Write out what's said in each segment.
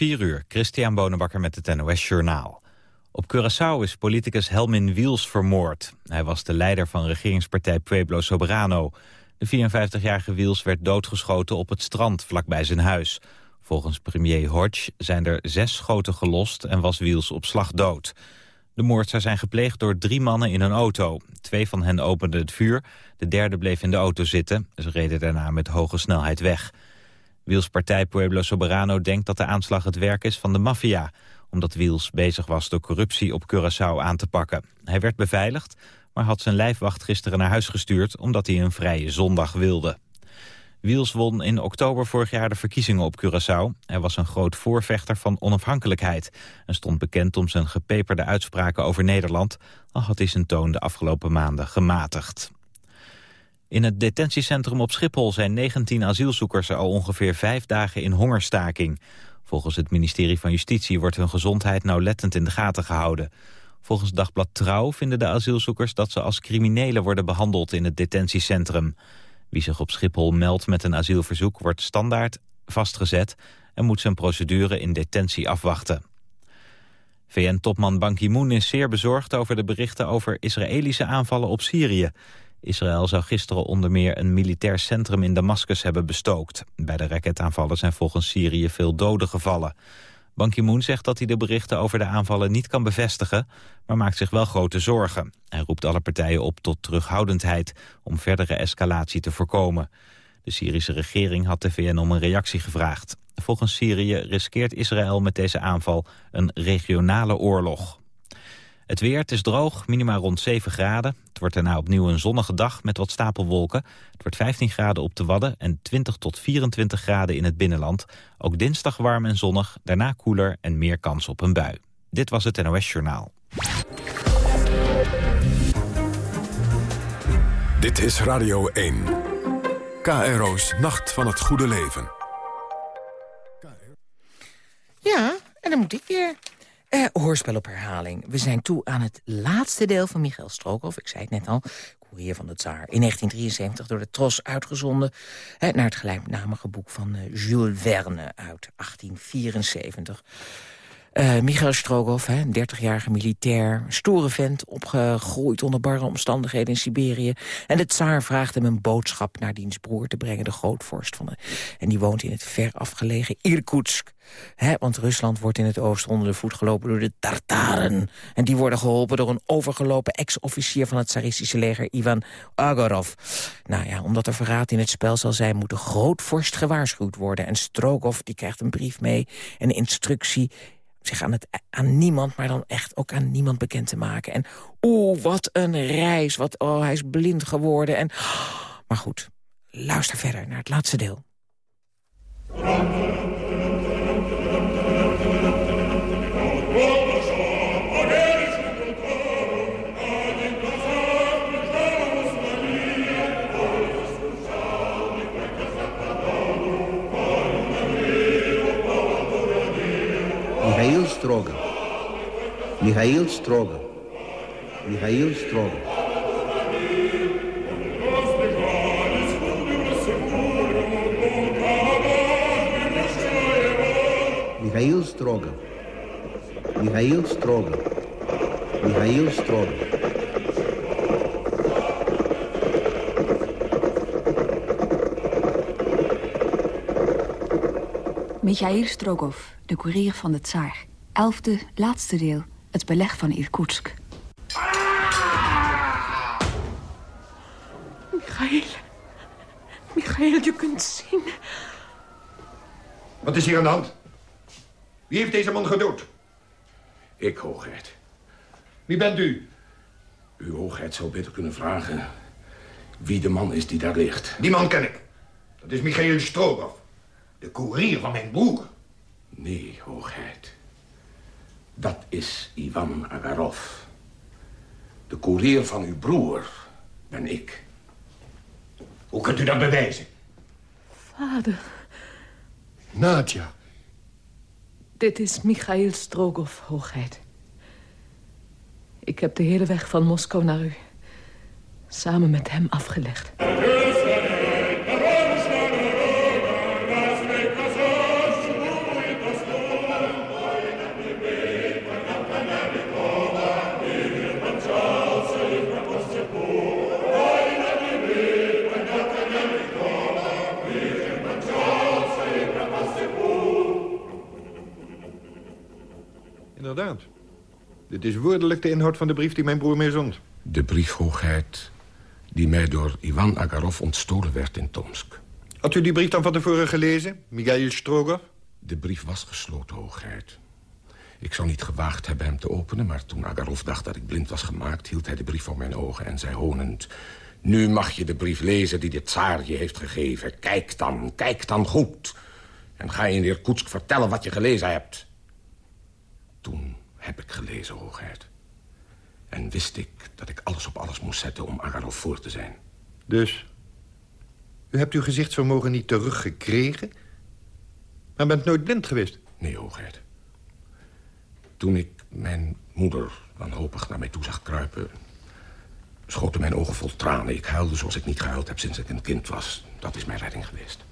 4 uur, Christian Bonenbakker met het NOS Journaal. Op Curaçao is politicus Helmin Wiels vermoord. Hij was de leider van regeringspartij Pueblo Soberano. De 54-jarige Wiels werd doodgeschoten op het strand vlakbij zijn huis. Volgens premier Hodge zijn er zes schoten gelost en was Wiels op slag dood. De moord zou zijn gepleegd door drie mannen in een auto. Twee van hen openden het vuur, de derde bleef in de auto zitten. Ze reden daarna met hoge snelheid weg. Wiels partij Pueblo Soberano denkt dat de aanslag het werk is van de maffia... omdat Wiels bezig was de corruptie op Curaçao aan te pakken. Hij werd beveiligd, maar had zijn lijfwacht gisteren naar huis gestuurd... omdat hij een vrije zondag wilde. Wiels won in oktober vorig jaar de verkiezingen op Curaçao. Hij was een groot voorvechter van onafhankelijkheid... en stond bekend om zijn gepeperde uitspraken over Nederland... al had hij zijn toon de afgelopen maanden gematigd. In het detentiecentrum op Schiphol zijn 19 asielzoekers al ongeveer vijf dagen in hongerstaking. Volgens het ministerie van Justitie wordt hun gezondheid nauwlettend in de gaten gehouden. Volgens Dagblad Trouw vinden de asielzoekers dat ze als criminelen worden behandeld in het detentiecentrum. Wie zich op Schiphol meldt met een asielverzoek wordt standaard vastgezet en moet zijn procedure in detentie afwachten. VN-topman Ban Ki-moon is zeer bezorgd over de berichten over Israëlische aanvallen op Syrië. Israël zou gisteren onder meer een militair centrum in Damascus hebben bestookt. Bij de raketaanvallen zijn volgens Syrië veel doden gevallen. Ban Ki-moon zegt dat hij de berichten over de aanvallen niet kan bevestigen... maar maakt zich wel grote zorgen. Hij roept alle partijen op tot terughoudendheid... om verdere escalatie te voorkomen. De Syrische regering had de VN om een reactie gevraagd. Volgens Syrië riskeert Israël met deze aanval een regionale oorlog. Het weer, het is droog, minima rond 7 graden. Het wordt daarna opnieuw een zonnige dag met wat stapelwolken. Het wordt 15 graden op de Wadden en 20 tot 24 graden in het binnenland. Ook dinsdag warm en zonnig, daarna koeler en meer kans op een bui. Dit was het NOS Journaal. Dit is Radio 1. KRO's Nacht van het Goede Leven. Ja, en dan moet ik weer. Uh, hoorspel op herhaling. We zijn toe aan het laatste deel van Michael Strookhoff. Ik zei het net al, Courier van de Tsaar. In 1973 door de Tros uitgezonden... Naar het gelijknamige boek van uh, Jules Verne uit 1874. Uh, Michael Strogoff, een 30-jarige militair, stoere vent... opgegroeid onder barre omstandigheden in Siberië. En de tsaar vraagt hem een boodschap naar diens broer te brengen... de grootvorst van de... En die woont in het ver afgelegen Irkutsk. He, want Rusland wordt in het oosten onder de voet gelopen door de Tartaren. En die worden geholpen door een overgelopen ex-officier van het tsaristische leger, Ivan Agorov. Nou ja, omdat er verraad in het spel zal zijn, moet de grootvorst gewaarschuwd worden. En Strogoff die krijgt een brief mee, een instructie zich aan, het, aan niemand, maar dan echt ook aan niemand bekend te maken. En oeh, wat een reis. Wat, oh, hij is blind geworden. En, maar goed, luister verder naar het laatste deel. Stroger. Michael Stroger. Michael Strogo. Michael Stroger. Michael Stroger. Michael Stroger. Michail Strogoff, de koerier van de tsaar. Elfde, laatste deel. Het beleg van Irkutsk. Michael. Michael, je kunt zien. Wat is hier aan de hand? Wie heeft deze man gedood? Ik, hoogheid. Wie bent u? Uw hoogheid zou beter kunnen vragen... wie de man is die daar ligt. Die man ken ik. Dat is Michael Strogov. De koerier van mijn broer. Nee, hoogheid. Dat is Ivan Agarov. De koerier van uw broer ben ik. Hoe kunt u dat bewijzen? Vader. Nadja. Dit is Michail Strogov, hoogheid. Ik heb de hele weg van Moskou naar u samen met hem afgelegd. Dit is woordelijk de inhoud van de brief die mijn broer mij zond. De brief, hoogheid, die mij door Ivan Agarov ontstolen werd in Tomsk. Had u die brief dan van tevoren gelezen, Michail Strogoff? De brief was gesloten, hoogheid. Ik zou niet gewaagd hebben hem te openen... maar toen Agarov dacht dat ik blind was gemaakt... hield hij de brief voor mijn ogen en zei honend... Nu mag je de brief lezen die de tsaar je heeft gegeven. Kijk dan, kijk dan goed. En ga in Irkutsk vertellen wat je gelezen hebt. Heb ik gelezen, hoogheid. En wist ik dat ik alles op alles moest zetten om Agarov voor te zijn. Dus, u hebt uw gezichtsvermogen niet teruggekregen... maar bent nooit blind geweest? Nee, hoogheid. Toen ik mijn moeder wanhopig naar mij toe zag kruipen... schoten mijn ogen vol tranen. Ik huilde zoals ik niet gehuild heb sinds ik een kind was. Dat is mijn redding geweest.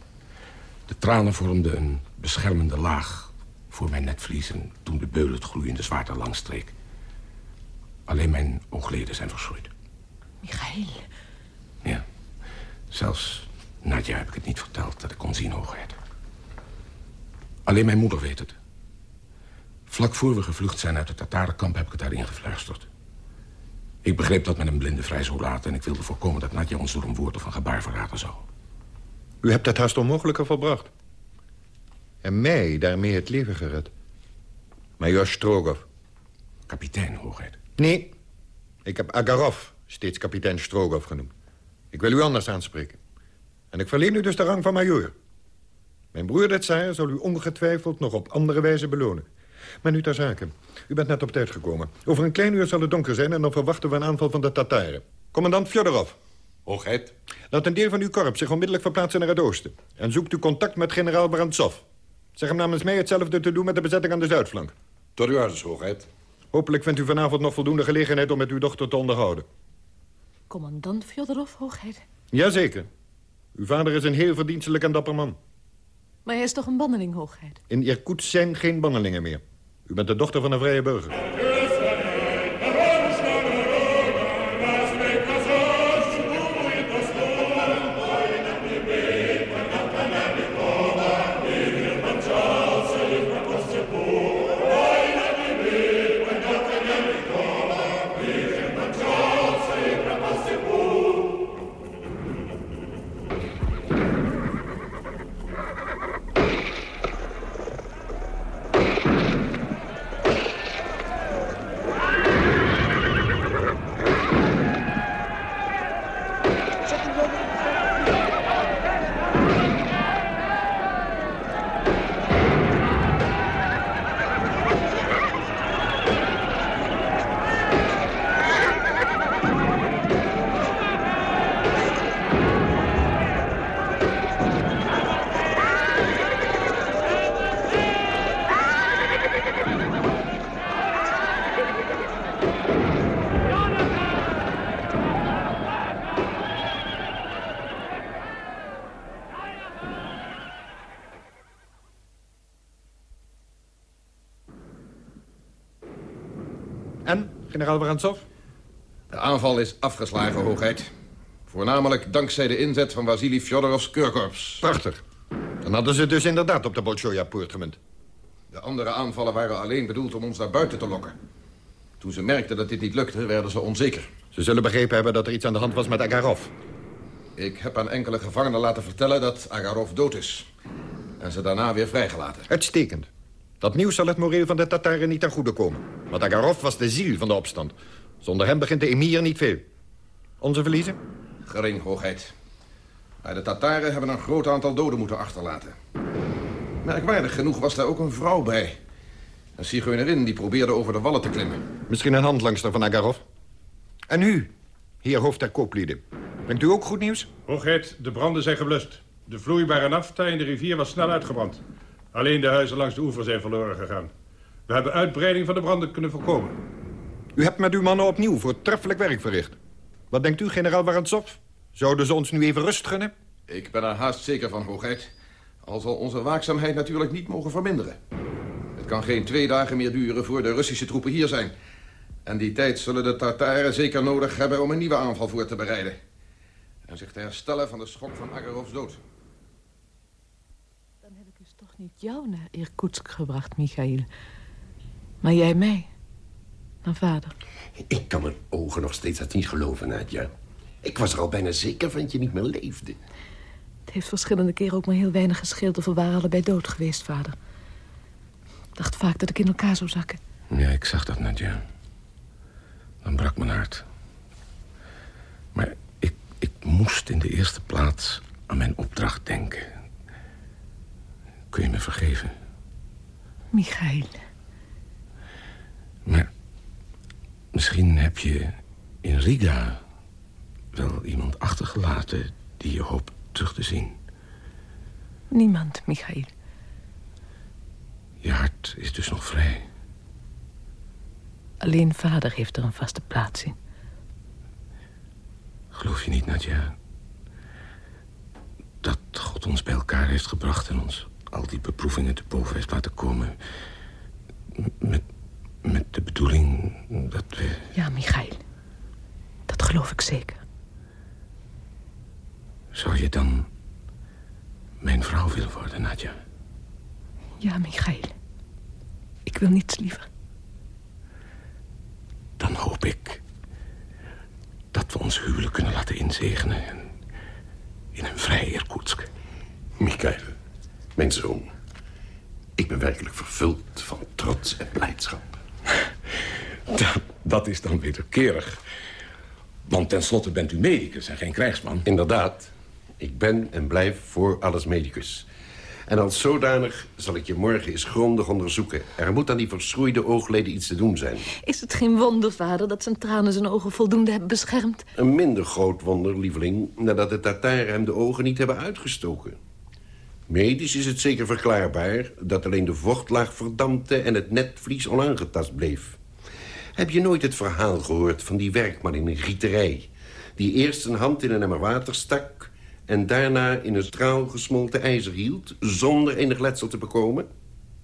De tranen vormden een beschermende laag voor mijn netvlies... en toen de beul het gloeiende zwaard er langs streek. Alleen mijn oogleden zijn verschroeid. Michael. Ja. Zelfs Nadja heb ik het niet verteld dat ik kon zien, hoogheid. Alleen mijn moeder weet het. Vlak voor we gevlucht zijn uit het Tatarenkamp heb ik het haar ingefluisterd. Ik begreep dat met een blinde vrij zou laten... en ik wilde voorkomen dat Nadja ons door een woord of een gebaar verraden zou. U hebt het haast onmogelijke volbracht. En mij daarmee het leven gered. Major Strogoff. Kapitein, hoogheid. Nee, ik heb Agarov steeds kapitein Strogoff genoemd. Ik wil u anders aanspreken. En ik verleen u dus de rang van majoor. Mijn broer de tsaar zal u ongetwijfeld nog op andere wijze belonen. Maar nu ter zake. U bent net op tijd gekomen. Over een klein uur zal het donker zijn en dan verwachten we een aanval van de Tataren. Commandant Fjodorov. Hoogheid. Laat een deel van uw korps zich onmiddellijk verplaatsen naar het oosten. En zoekt u contact met generaal Barantsov. Zeg hem namens mij hetzelfde te doen met de bezetting aan de zuidflank. Tot uw orders, hoogheid. Hopelijk vindt u vanavond nog voldoende gelegenheid om met uw dochter te onderhouden. Commandant Fjodorov, hoogheid. Jazeker. Uw vader is een heel verdienstelijk en dapper man. Maar hij is toch een banneling, hoogheid? In Irkutsk zijn geen bannelingen meer. U bent de dochter van een vrije burger. Generaal Barantsov? De aanval is afgeslagen, hoogheid. Voornamelijk dankzij de inzet van Vasily Fjodorovs keurkorps. Prachtig. Dan hadden ze dus inderdaad op de Bolshoja-poort gemunt. De andere aanvallen waren alleen bedoeld om ons naar buiten te lokken. Toen ze merkten dat dit niet lukte, werden ze onzeker. Ze zullen begrepen hebben dat er iets aan de hand was met Agarov. Ik heb aan enkele gevangenen laten vertellen dat Agarov dood is. En ze daarna weer vrijgelaten. Uitstekend. Dat nieuws zal het moreel van de Tataren niet ten goede komen. Want Agarov was de ziel van de opstand. Zonder hem begint de emir niet veel. Onze verliezen? Gering, hoogheid. Maar de Tataren hebben een groot aantal doden moeten achterlaten. Merkwaardig genoeg was daar ook een vrouw bij. Een zigeunerin die probeerde over de wallen te klimmen. Misschien een handlangster van Agarov. En u, heer hoofd der kooplieden. Brengt u ook goed nieuws? Hoogheid, de branden zijn geblust. De vloeibare nafta in de rivier was snel uitgebrand. Alleen de huizen langs de oever zijn verloren gegaan. We hebben uitbreiding van de branden kunnen voorkomen. U hebt met uw mannen opnieuw voortreffelijk werk verricht. Wat denkt u, generaal Barantsov? Zouden ze ons nu even rust gunnen? Ik ben er haast zeker van, hoogheid. Al zal onze waakzaamheid natuurlijk niet mogen verminderen. Het kan geen twee dagen meer duren voor de Russische troepen hier zijn. En die tijd zullen de Tataren zeker nodig hebben om een nieuwe aanval voor te bereiden. En zich te herstellen van de schok van Agarovs dood. Dan heb ik dus toch niet jou naar Irkutsk gebracht, Michail. Maar jij mij. Dan vader. Ik kan mijn ogen nog steeds dat niet geloven, Nadja. Ik was er al bijna zeker van dat je niet meer leefde. Het heeft verschillende keren ook maar heel weinig gescheeld... of we waren allebei dood geweest, vader. Ik dacht vaak dat ik in elkaar zou zakken. Ja, ik zag dat, Nadja. Dan brak mijn hart. Maar ik, ik moest in de eerste plaats aan mijn opdracht denken. Kun je me vergeven? Michael. Maar misschien heb je in Riga wel iemand achtergelaten die je hoopt terug te zien. Niemand, Michael. Je hart is dus nog vrij. Alleen vader heeft er een vaste plaats in. Geloof je niet, Nadja, dat God ons bij elkaar heeft gebracht... en ons al die beproevingen te boven heeft laten komen... met, met de bedoeling dat we... Ja, Michael. Dat geloof ik zeker. Zou je dan mijn vrouw willen worden, Nadja? Ja, Michael. Ik wil niets liever. Dan hoop ik dat we ons huwelijk kunnen laten inzegenen... in een vrij Irkutsk. Mikhail, mijn zoon. Ik ben werkelijk vervuld van trots en blijdschap. Dat, dat is dan wederkerig. Want tenslotte bent u medicus en geen krijgsman. Inderdaad. Ik ben en blijf voor alles medicus. En als zodanig zal ik je morgen eens grondig onderzoeken. Er moet aan die verschroeide oogleden iets te doen zijn. Is het geen wonder, vader, dat zijn tranen zijn ogen voldoende hebben beschermd? Een minder groot wonder, lieveling... nadat de Tataren hem de ogen niet hebben uitgestoken. Medisch is het zeker verklaarbaar... dat alleen de vochtlaag verdampte en het netvlies onaangetast bleef. Heb je nooit het verhaal gehoord van die werkman in een gieterij... die eerst een hand in een emmer water stak... en daarna in een straal gesmolten ijzer hield... zonder enig letsel te bekomen?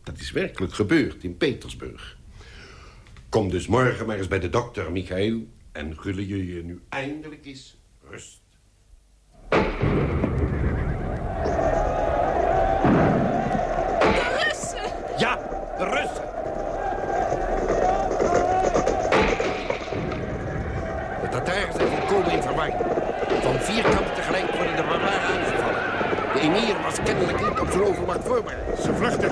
Dat is werkelijk gebeurd in Petersburg. Kom dus morgen maar eens bij de dokter, Michael... en gulle je je nu eindelijk eens rust. Overmacht voorbereid. Ze vluchten.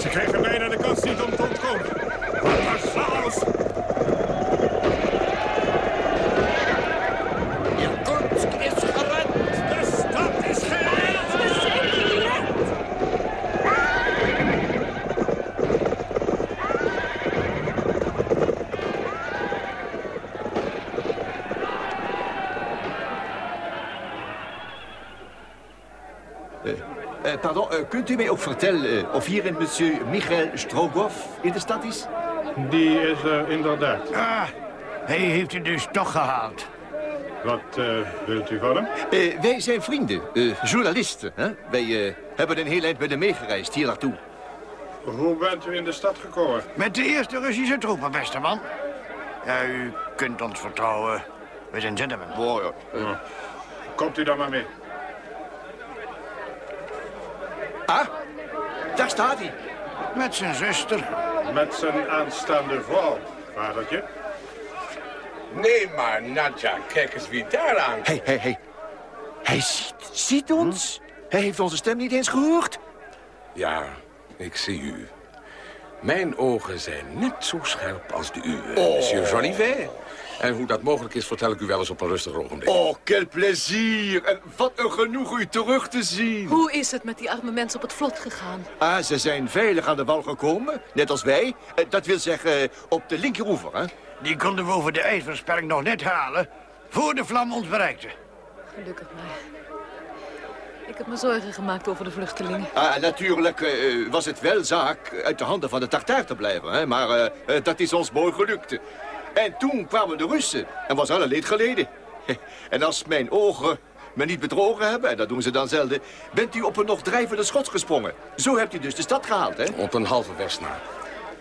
Ze krijgen bijna de kans niet om te ontkomen. Wat chaos! Irkutsk is gered! De stad is gered! We zijn gered! Eh, pardon, eh, kunt u mij ook vertellen eh, of hier een monsieur Michael Strogoff in de stad is? Die is er inderdaad. Ah, hij heeft het dus toch gehaald. Wat eh, wilt u van hem? Eh, wij zijn vrienden, journalisten. Hè? Wij hebben een heel eind met hem meegereisd hier naartoe. Hoe bent u in de stad gekomen? Met de eerste Russische troepen, beste man. Ja, u kunt ons vertrouwen. We zijn gentlemen. Oh. Ja. Komt u dan maar mee. Ah, daar staat hij. Met zijn zuster. Met zijn aanstaande vrouw, vadertje. Nee, maar Nadja, kijk eens wie daar aan. Hé, hé, hé. Hij ziet, ziet ons. Hij heeft onze stem niet eens gehoord. Ja, ik zie u. Mijn ogen zijn net zo scherp als de uwe, Oh. monsieur Jolivet. En hoe dat mogelijk is, vertel ik u wel eens op een rustig ogenblik. Oh, quel plezier. En wat een genoeg u terug te zien. Hoe is het met die arme mensen op het vlot gegaan? Ah, ze zijn veilig aan de wal gekomen, net als wij. Eh, Dat wil zeggen, eh, op de linkeroever, hè? Die konden we over de ijsversperring nog net halen... voor de vlam ons bereikte. Gelukkig maar. Ik heb me zorgen gemaakt over de vluchtelingen. Ah, natuurlijk eh, was het wel zaak uit de handen van de Tartaar te blijven, hè? maar dat is ons mooi gelukt. En toen kwamen de Russen en was alle leed geleden. En als mijn ogen me niet bedrogen hebben, en dat doen ze dan zelden... bent u op een nog drijvende schot gesprongen. Zo hebt u dus de stad gehaald, hè? Op een halve weg na.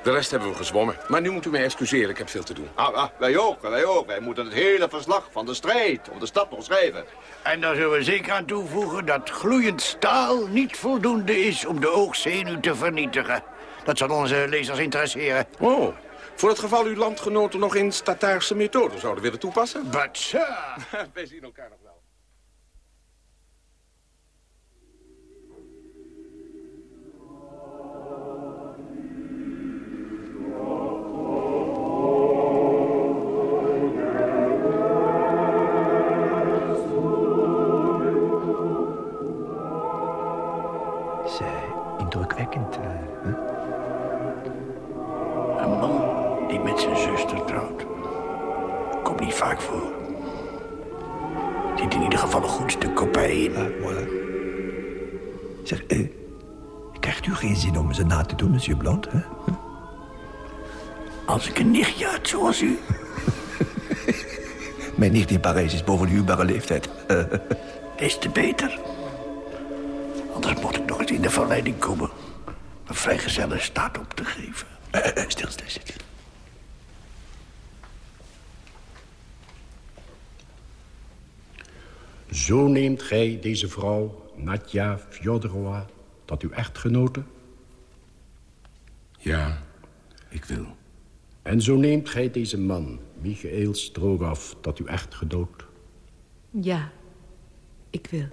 De rest hebben we gezwommen. Maar nu moet u mij excuseren, ik heb veel te doen. Ah, ah, wij ook, wij ook. Wij moeten het hele verslag van de strijd om de stad nog schrijven. En daar zullen we zeker aan toevoegen dat gloeiend staal niet voldoende is om de oogzenuw te vernietigen. Dat zal onze lezers interesseren. Oh, voor het geval uw landgenoten nog eens Tataarse methode zouden willen toepassen? But, sir... Wij zien elkaar nog wel. Ze na te doen, monsieur Blond? Hè? Als ik een nichtje had zoals u... Mijn nicht in Parijs is boven de huwbare leeftijd. Des te beter. Anders mocht ik nog eens in de verleiding komen... mijn vrijgezellen staat op te geven. Eh, eh, stil, stil, stil. Zo neemt gij deze vrouw, Nadja Fjodorova, tot uw echtgenote? Ja, ik wil. En zo neemt gij deze man, Michael Strogoff, tot uw echtgenoot? Ja, ik wil.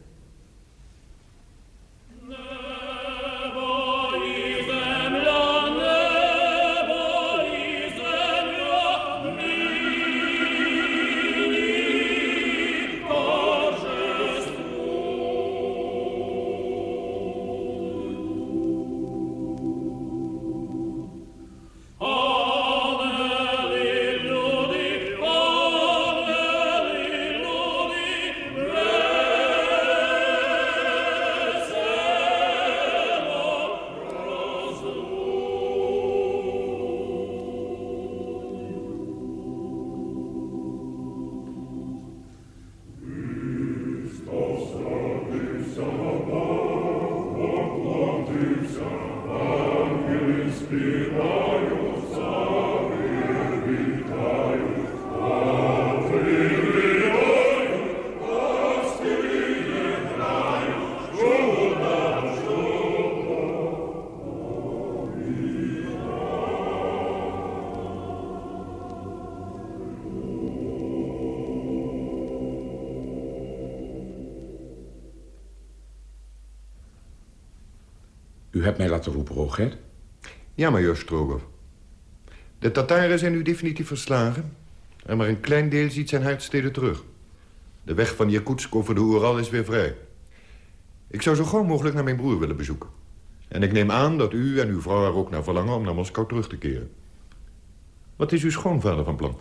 U hebt mij laten roepen, Roget. Ja, major Strogoff. De Tataren zijn nu definitief verslagen... en maar een klein deel ziet zijn huidsteden terug. De weg van Jakutsk over de Oeral is weer vrij. Ik zou zo gauw mogelijk naar mijn broer willen bezoeken. En ik neem aan dat u en uw vrouw er ook naar verlangen... om naar Moskou terug te keren. Wat is uw schoonvader van plan?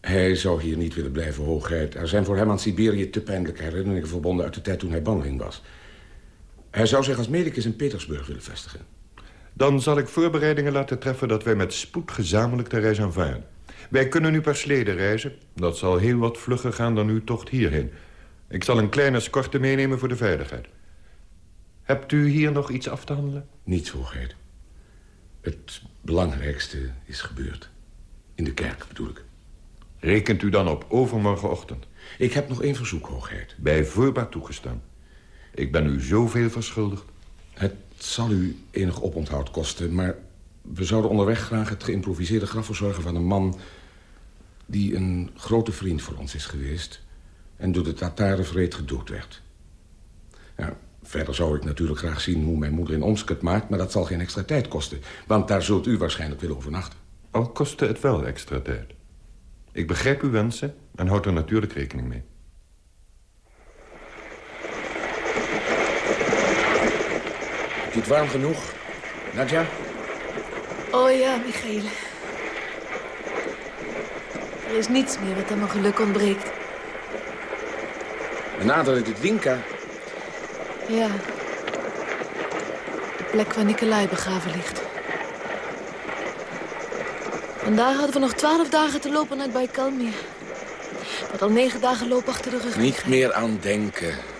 Hij zou hier niet willen blijven, hoogheid. Er zijn voor hem aan Siberië te pijnlijke herinneringen verbonden... uit de tijd toen hij banneling was. Hij zou zich als medicus in Petersburg willen vestigen. Dan zal ik voorbereidingen laten treffen dat wij met spoed gezamenlijk de reis aanvaarden. Wij kunnen nu per slede reizen. Dat zal heel wat vlugger gaan dan uw tocht hierheen. Ik zal een kleine escorte meenemen voor de veiligheid. Hebt u hier nog iets af te handelen? Niets, hoogheid. Het belangrijkste is gebeurd. In de kerk, bedoel ik. Rekent u dan op overmorgenochtend? Ik heb nog één verzoek, hoogheid. Bij voorbaat toegestaan. Ik ben u zoveel verschuldigd. Het zal u enig oponthoud kosten, maar we zouden onderweg graag het geïmproviseerde graf verzorgen van een man... die een grote vriend voor ons is geweest... en door de Tataren vreed gedood werd. Ja, verder zou ik natuurlijk graag zien hoe mijn moeder in Omsk het maakt... maar dat zal geen extra tijd kosten, want daar zult u waarschijnlijk willen overnachten. Al kostte het wel extra tijd. Ik begrijp uw wensen en houd er natuurlijk rekening mee. Je het warm genoeg, Nadja? Oh ja, Michael. Er is niets meer wat aan mijn geluk ontbreekt. We naderen de Dinka. Ja. De plek waar Nikolai begraven ligt. Vandaag hadden we nog twaalf dagen te lopen naar het Baikalmeer. Wat al negen dagen loop achter de rug. Niet meer aan denken.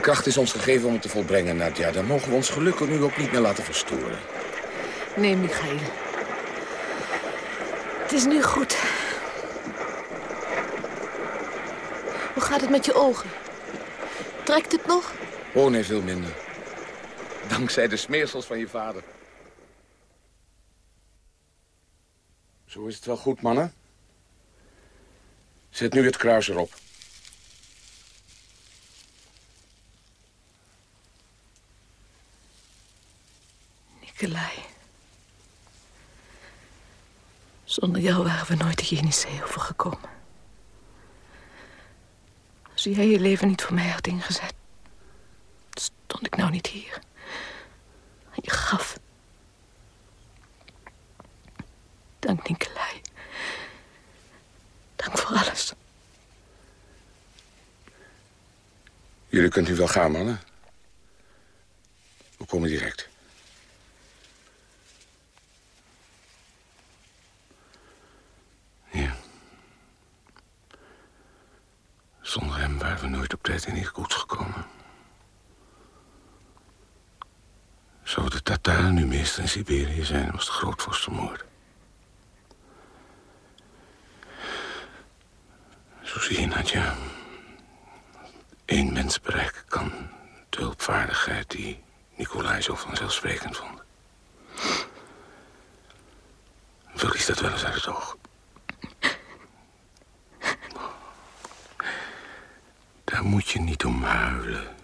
Kracht is ons gegeven om het te volbrengen, Nadja. Dan mogen we ons geluk nu ook niet meer laten verstoren. Nee, Michael. Het is nu goed. Hoe gaat het met je ogen? Trekt het nog? Oh, nee, veel minder. Dankzij de smeersels van je vader. Zo is het wel goed, mannen. Zet nu het kruis erop. Nikolai. Zonder jou waren we nooit de Jenisee overgekomen. Als jij je leven niet voor mij had ingezet... stond ik nou niet hier. Je gaf. Dank, Nikolai. Dank voor alles. Jullie kunt nu wel gaan, mannen. We komen direct. Ja. Zonder hem waren we nooit op tijd in Irkoets gekomen. Zou de Tataren nu meester in Siberië zijn, was de grootvorst vermoord. Zo zie je, Nadja. Eén mens bereiken kan de hulpvaardigheid die Nicolai zo vanzelfsprekend vond. Verlies dat wel eens uit het oog. Daar moet je niet om huilen.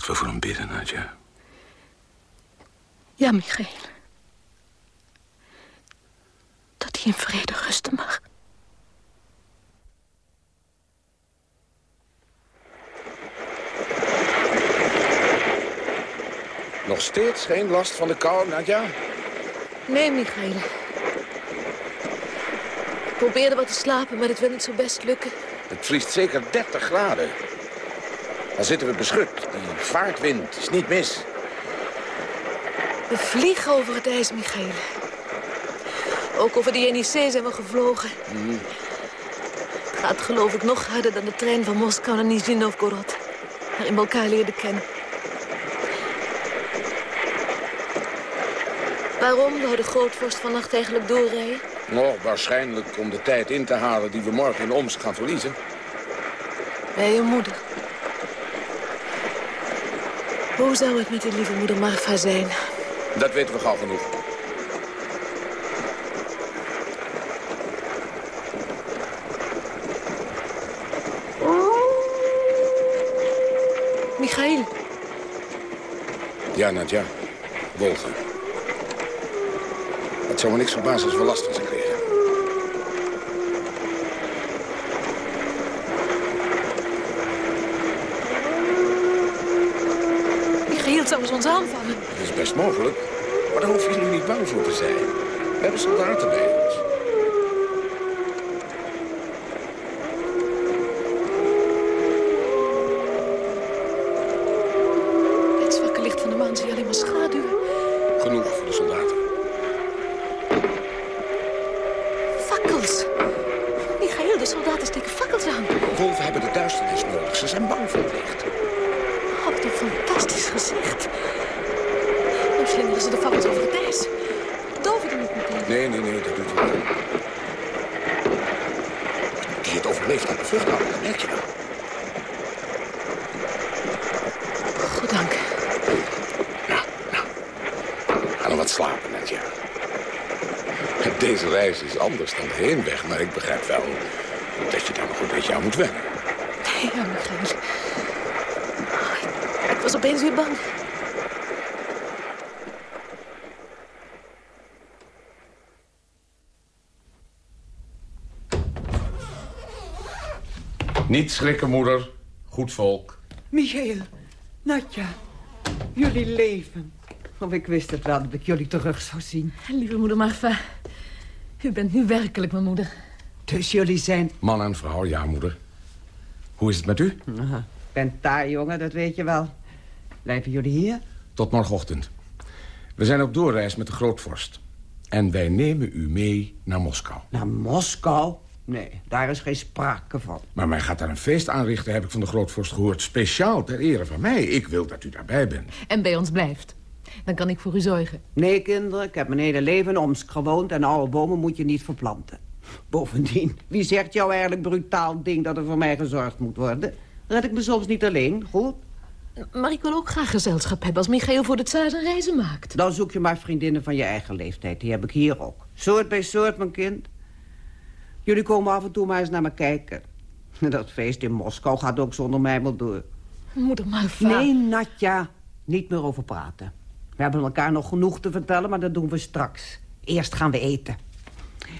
Laten we voor hem bidden, Nadja. Ja, Michael. Dat hij in vrede rusten mag. Nog steeds geen last van de kou, Nadja? Nee, Michael. Ik probeerde wat te slapen, maar het wil niet zo best lukken. Het vriest zeker 30 graden. Dan zitten we beschut. Die vaartwind is niet mis. We vliegen over het ijs, Michael. Ook over de Jenisee zijn we gevlogen. Mm. Het gaat geloof ik nog harder dan de trein van Moskou naar Nizhny Novgorod. Waarin we elkaar leerden kennen. Waarom wou de grootvorst vannacht eigenlijk doorrijden? Nou, waarschijnlijk om de tijd in te halen die we morgen in Omsk gaan verliezen. Bij je moeder. Hoe zou het met die lieve moeder Marfa zijn? Dat weten we gauw genoeg. Michael. Ja, Nadja. Wolga. Het zou me niks verbazen als we last van ze kregen. Michael zou ze aanvallen. Dat is best mogelijk. Maar daar hoef je niet bang voor te zijn. We hebben soldaten bij ons. Het zwakke licht van de maan zie je alleen maar schaduwen. Genoeg voor de soldaten. Fakkels. Michael, de soldaten steken fakkels aan. Wolven hebben de duisternis nodig. Ze zijn bang voor het licht. Oh, wat een fantastisch gezicht. Nu slingeren ze de fakkels over het ijs. Doven die niet meteen. Nee, nee, nee, dat doet hij niet. Die het overleeft aan de vluchthouden, dat merk je wel. Goed, dank. Ga dan wat slapen, Nadja. Deze reis is anders dan de heenweg, maar ik begrijp wel dat je daar nog een beetje aan moet wennen. Ja, Michael. Oh, ik was opeens weer bang. Niet schrikken, moeder. Goed volk. Michael, Natja, jullie leven. Of ik wist het wel dat ik jullie terug zou zien. Lieve moeder Marfa, u bent nu werkelijk mijn moeder. Dus jullie zijn... Man en vrouw, ja, moeder. Hoe is het met u? Aha, ik ben taai, jongen, dat weet je wel. Blijven jullie hier? Tot morgenochtend. We zijn op doorreis met de grootvorst. En wij nemen u mee naar Moskou. Naar Moskou? Nee, daar is geen sprake van. Maar mij gaat daar een feest aanrichten, heb ik van de grootvorst gehoord. Speciaal ter ere van mij. Ik wil dat u daarbij bent. En bij ons blijft. Dan kan ik voor u zorgen. Nee, kinderen, ik heb mijn hele leven in Omsk gewoond... en oude bomen moet je niet verplanten. Bovendien, wie zegt jou eigenlijk brutaal ding... dat er voor mij gezorgd moet worden? Red ik me soms niet alleen, goed? Maar ik wil ook graag gezelschap hebben als Michael voor de tsaar zijn reizen maakt. Dan zoek je maar vriendinnen van je eigen leeftijd. Die heb ik hier ook. Soort bij soort, mijn kind. Jullie komen af en toe maar eens naar me kijken. Dat feest in Moskou gaat ook zonder mij wel door. Moeder Marfa. Nee, Natja. Niet meer over praten. We hebben elkaar nog genoeg te vertellen, maar dat doen we straks. Eerst gaan we eten.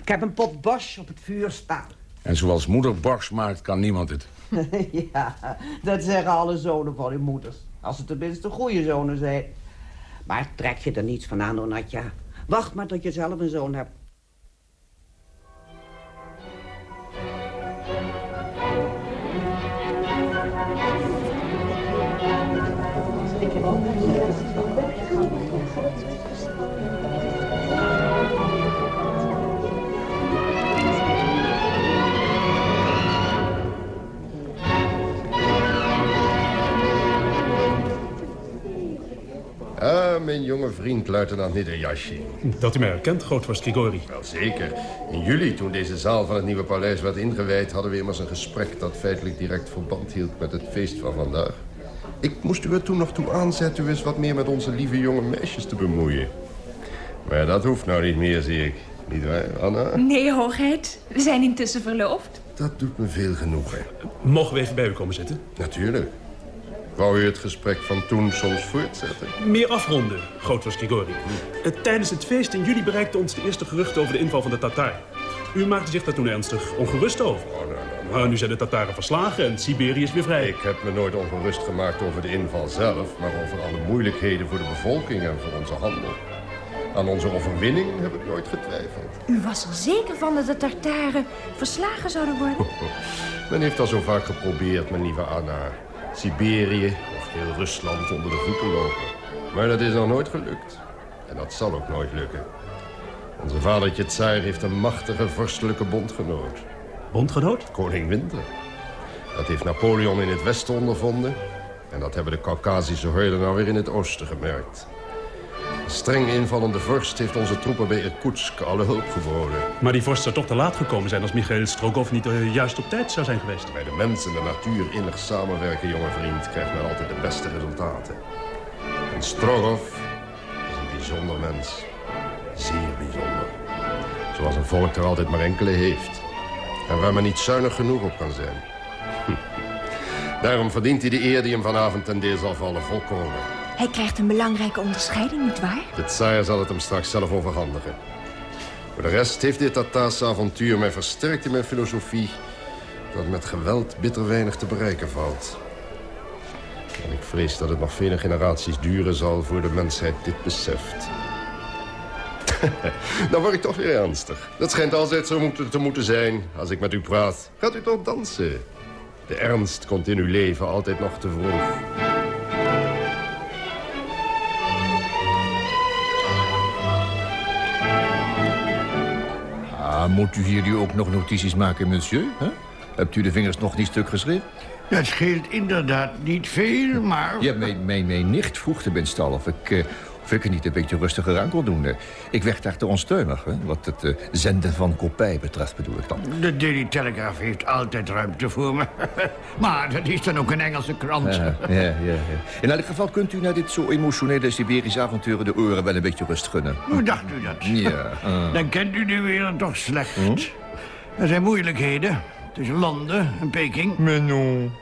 Ik heb een pot bosch op het vuur staan. En zoals moeder borst maakt, kan niemand het. ja, dat zeggen alle zonen van hun moeders. Als ze tenminste goede zonen zijn. Maar trek je er niets van aan, Natja. Wacht maar tot je zelf een zoon hebt. Ah, mijn jonge vriend, luitenant Nidderjasje. Dat u mij herkent, grootvorst Grigori. Wel zeker. In juli, toen deze zaal van het nieuwe paleis werd ingewijd... hadden we immers een gesprek dat feitelijk direct verband hield met het feest van vandaag. Ik moest u er toen nog toe aanzetten u eens wat meer met onze lieve jonge meisjes te bemoeien. Maar dat hoeft nou niet meer, zie ik. Niet waar, Anna? Nee, hoogheid. We zijn intussen verloofd. Dat doet me veel genoegen. Mogen we even bij u komen zitten? Natuurlijk. Wou u het gesprek van toen soms voortzetten? Meer afronden, grootvorst Grigori. Eh, Tijdens het feest in juli bereikte ons de eerste geruchten over de inval van de Tatar. U maakte zich daar toen ernstig ongerust over. Maar nu zijn de Tataren verslagen en Siberië is weer vrij. Ik heb me nooit ongerust gemaakt over de inval zelf... maar over alle moeilijkheden voor de bevolking en voor onze handel. Aan onze overwinning heb ik nooit getwijfeld. U was er zeker van dat de Tartaren verslagen zouden worden? Men heeft al zo vaak geprobeerd, mijn lieve Anna. Siberië of heel Rusland onder de voeten lopen. Maar dat is nog nooit gelukt. En dat zal ook nooit lukken. Onze vadertje Tsaar heeft een machtige vorstelijke bondgenoot. Bondgenoot? Koning Winter. Dat heeft Napoleon in het westen ondervonden. En dat hebben de Caucasische horden nou weer in het oosten gemerkt. Een streng invallende vorst heeft onze troepen bij Irkutsk alle hulp geboden. Maar die vorst zou toch te laat gekomen zijn als Michael Strogoff niet eh, juist op tijd zou zijn geweest. Bij de mens en de natuur innig samenwerken, jonge vriend, krijgt men altijd de beste resultaten. En Strogoff is een bijzonder mens. Zeer bijzonder. Zoals een volk er altijd maar enkele heeft. En waar men niet zuinig genoeg op kan zijn. Hm. Daarom verdient hij de eer die hem vanavond ten deel zal vallen volkomen. Hij krijgt een belangrijke onderscheiding, nietwaar? De tsaar zal het hem straks zelf overhandigen. Voor de rest heeft dit Tataarse avontuur mij versterkt in mijn filosofie... dat met geweld bitter weinig te bereiken valt. En ik vrees dat het nog vele generaties duren zal... voor de mensheid dit beseft. Dan word ik toch weer ernstig. Dat schijnt altijd zo te moeten zijn als ik met u praat. Gaat u toch dansen? De ernst komt in uw leven altijd nog te vroeg. Ah, moet u hier nu ook nog notities maken, monsieur? Hebt u de vingers nog niet stuk geschreven? Dat scheelt inderdaad niet veel, maar... Ja, mijn, mijn, mijn nicht vroeg tenminste al of ik, eh, of ik er niet een beetje rustiger aan kon doen. Ik werd daar te onstuimig, hè? wat het eh, zenden van kopij betreft bedoel ik dan. De Daily Telegraph heeft altijd ruimte voor me. maar dat is dan ook een Engelse krant. Ja, ja, ja, ja. In elk geval kunt u na dit zo emotionele Siberische avonturen de oren wel een beetje rust gunnen. Hoe dacht u dat? Ja. eh. Dan kent u de wereld toch slecht. Er zijn moeilijkheden tussen Londen en Peking. Maar non.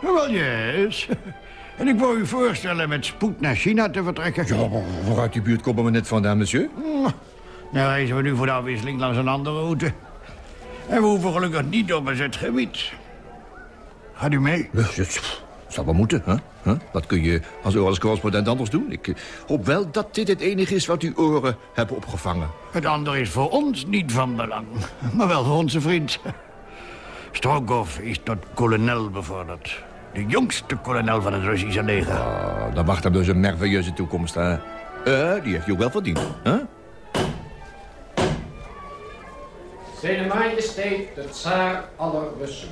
Wel, yes. En ik wou u voorstellen met spoed naar China te vertrekken. Ja, waaruit die buurt komen we net vandaan, monsieur? Dan reizen we nu voor de afwisseling langs een andere route. En we hoeven gelukkig niet op bezet gebied. Gaat u mee? Ja, dat zal wel moeten, hè? Huh? Wat kun je als als correspondent anders doen? Ik eh, hoop wel dat dit het enige is wat uw oren hebben opgevangen. Het andere is voor ons niet van belang. Maar wel voor onze vriend. Strogoff is tot kolonel bevorderd. De jongste kolonel van het Russische leger. Ah, dan wacht hem dus een merveilleuze toekomst, hè? Eh, die heeft je ook wel verdiend, hè? Zijn majesteit de tsaar aller Russen.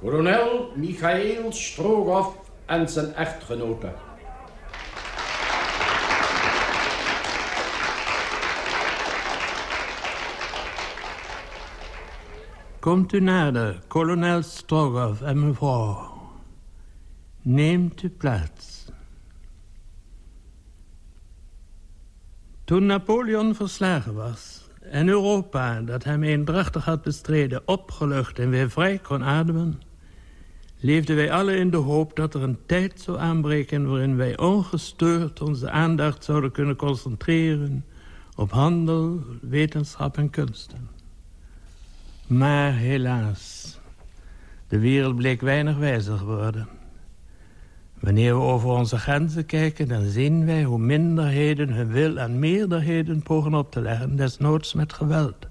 Kolonel Michail Strogoff en zijn echtgenote. Komt u nader, kolonel Strogoff en mevrouw. Neemt u plaats. Toen Napoleon verslagen was en Europa, dat hem eendrachtig had bestreden, opgelucht en weer vrij kon ademen, leefden wij alle in de hoop dat er een tijd zou aanbreken waarin wij ongestoord onze aandacht zouden kunnen concentreren op handel, wetenschap en kunsten. Maar helaas, de wereld bleek weinig wijzer geworden. Wanneer we over onze grenzen kijken, dan zien wij hoe minderheden hun wil aan meerderheden pogen op te leggen, desnoods met geweld.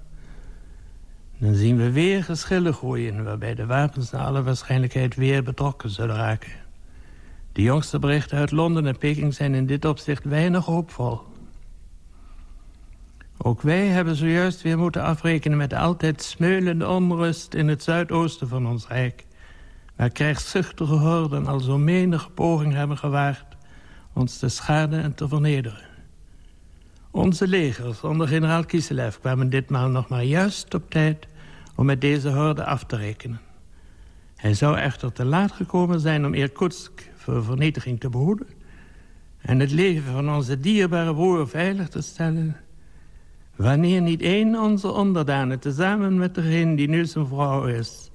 Dan zien we weer geschillen groeien, waarbij de wapens naar alle waarschijnlijkheid weer betrokken zullen raken. De jongste berichten uit Londen en Peking zijn in dit opzicht weinig hoopvol. Ook wij hebben zojuist weer moeten afrekenen met altijd smeulende onrust in het zuidoosten van ons rijk. Waar krijgszuchtige horden al zo menige poging hebben gewaagd ons te schaden en te vernederen. Onze legers onder generaal Kiselev kwamen ditmaal nog maar juist op tijd om met deze horde af te rekenen. Hij zou echter te laat gekomen zijn om Irkutsk voor vernietiging te behoeden... en het leven van onze dierbare broer veilig te stellen... wanneer niet één onze onderdanen tezamen met degene die nu zijn vrouw is...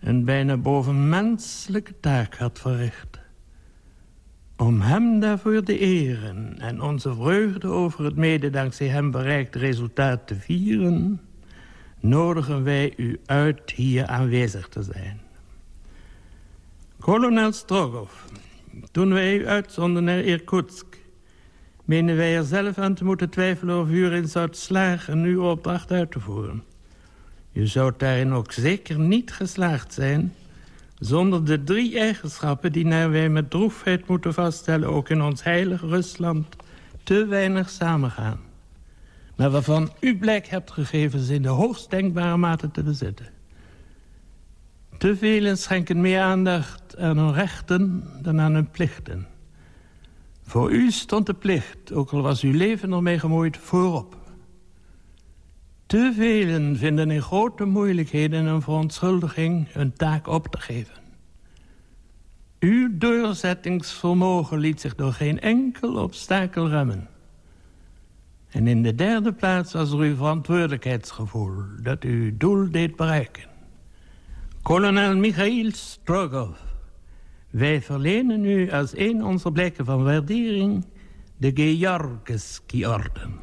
een bijna bovenmenselijke taak had verricht. Om hem daarvoor te eren en onze vreugde over het mede dankzij hem bereikt resultaat te vieren nodigen wij u uit hier aanwezig te zijn. Kolonel Strogoff, toen wij u uitzonden naar Irkutsk... menen wij er zelf aan te moeten twijfelen of u erin zou slagen uw opdracht uit te voeren. U zou daarin ook zeker niet geslaagd zijn... zonder de drie eigenschappen die naar wij met droefheid moeten vaststellen... ook in ons heilig Rusland te weinig samengaan maar waarvan u blijk hebt gegeven ze in de hoogst denkbare mate te bezitten. Te velen schenken meer aandacht aan hun rechten dan aan hun plichten. Voor u stond de plicht, ook al was uw leven ermee gemoeid, voorop. Te velen vinden in grote moeilijkheden een verontschuldiging hun taak op te geven. Uw doorzettingsvermogen liet zich door geen enkel obstakel remmen. En in de derde plaats was er uw verantwoordelijkheidsgevoel... dat uw doel deed bereiken. Kolonel Michail Strogoff... wij verlenen u als een onze blijken van waardering... de Georgski-orden.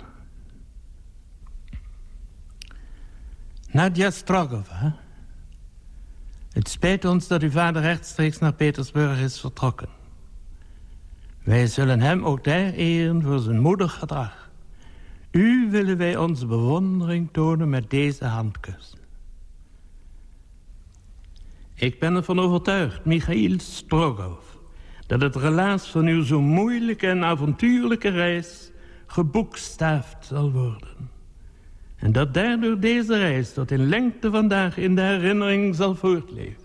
Nadja Strogoff, hè? Het spijt ons dat uw vader rechtstreeks naar Petersburg is vertrokken. Wij zullen hem ook daar eren voor zijn moedig gedrag. U willen wij onze bewondering tonen met deze handkus. Ik ben ervan overtuigd, Michail Strogoff... dat het relaas van uw zo moeilijke en avontuurlijke reis... geboekstaafd zal worden. En dat daardoor deze reis tot in lengte vandaag in de herinnering zal voortleven.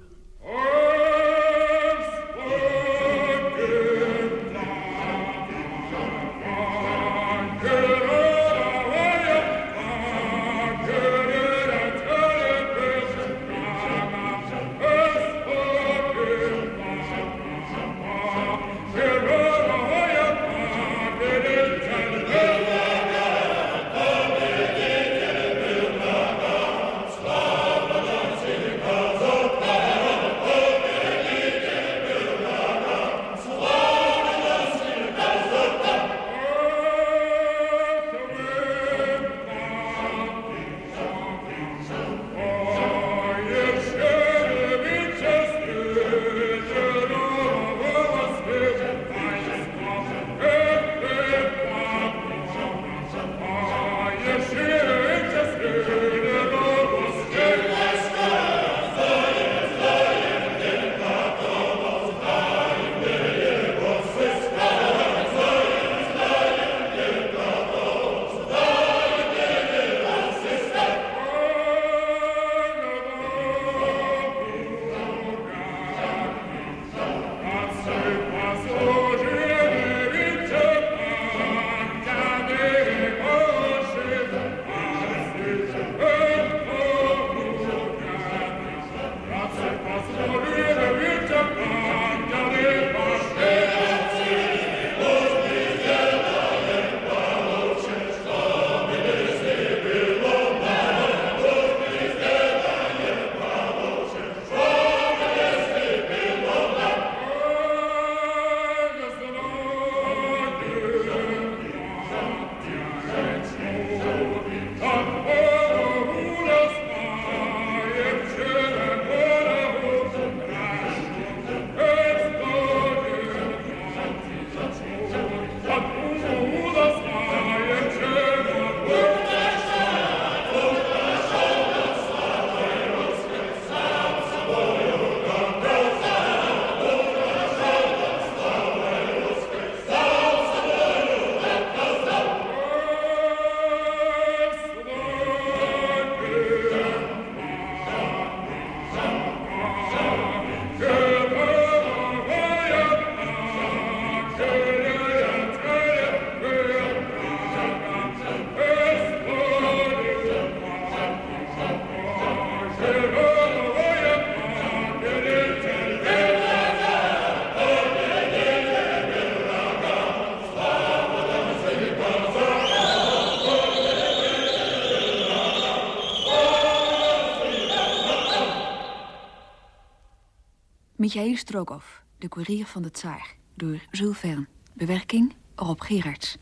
Michail Strogoff, de koerier van de tsaar. Door Jules Verne. Bewerking Rob Gerards.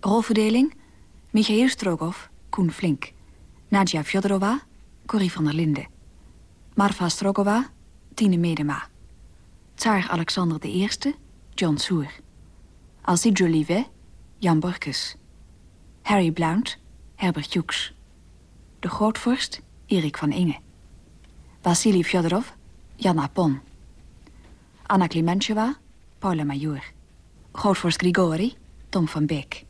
Rolverdeling Michail Strogoff, Koen Flink. Nadja Fjodorova, Corrie van der Linden. Marfa Strogova, Tine Medema. Tsaar Alexander I, John Soer. Alcide Jolivet, Jan Borkus. Harry Blount, Herbert Hughes. De grootvorst, Erik van Inge. Vasily Fjodorov, Jan Apon. Anna Klimentjeva, Paula Major. Grootvorst Grigori, Tom van Beek.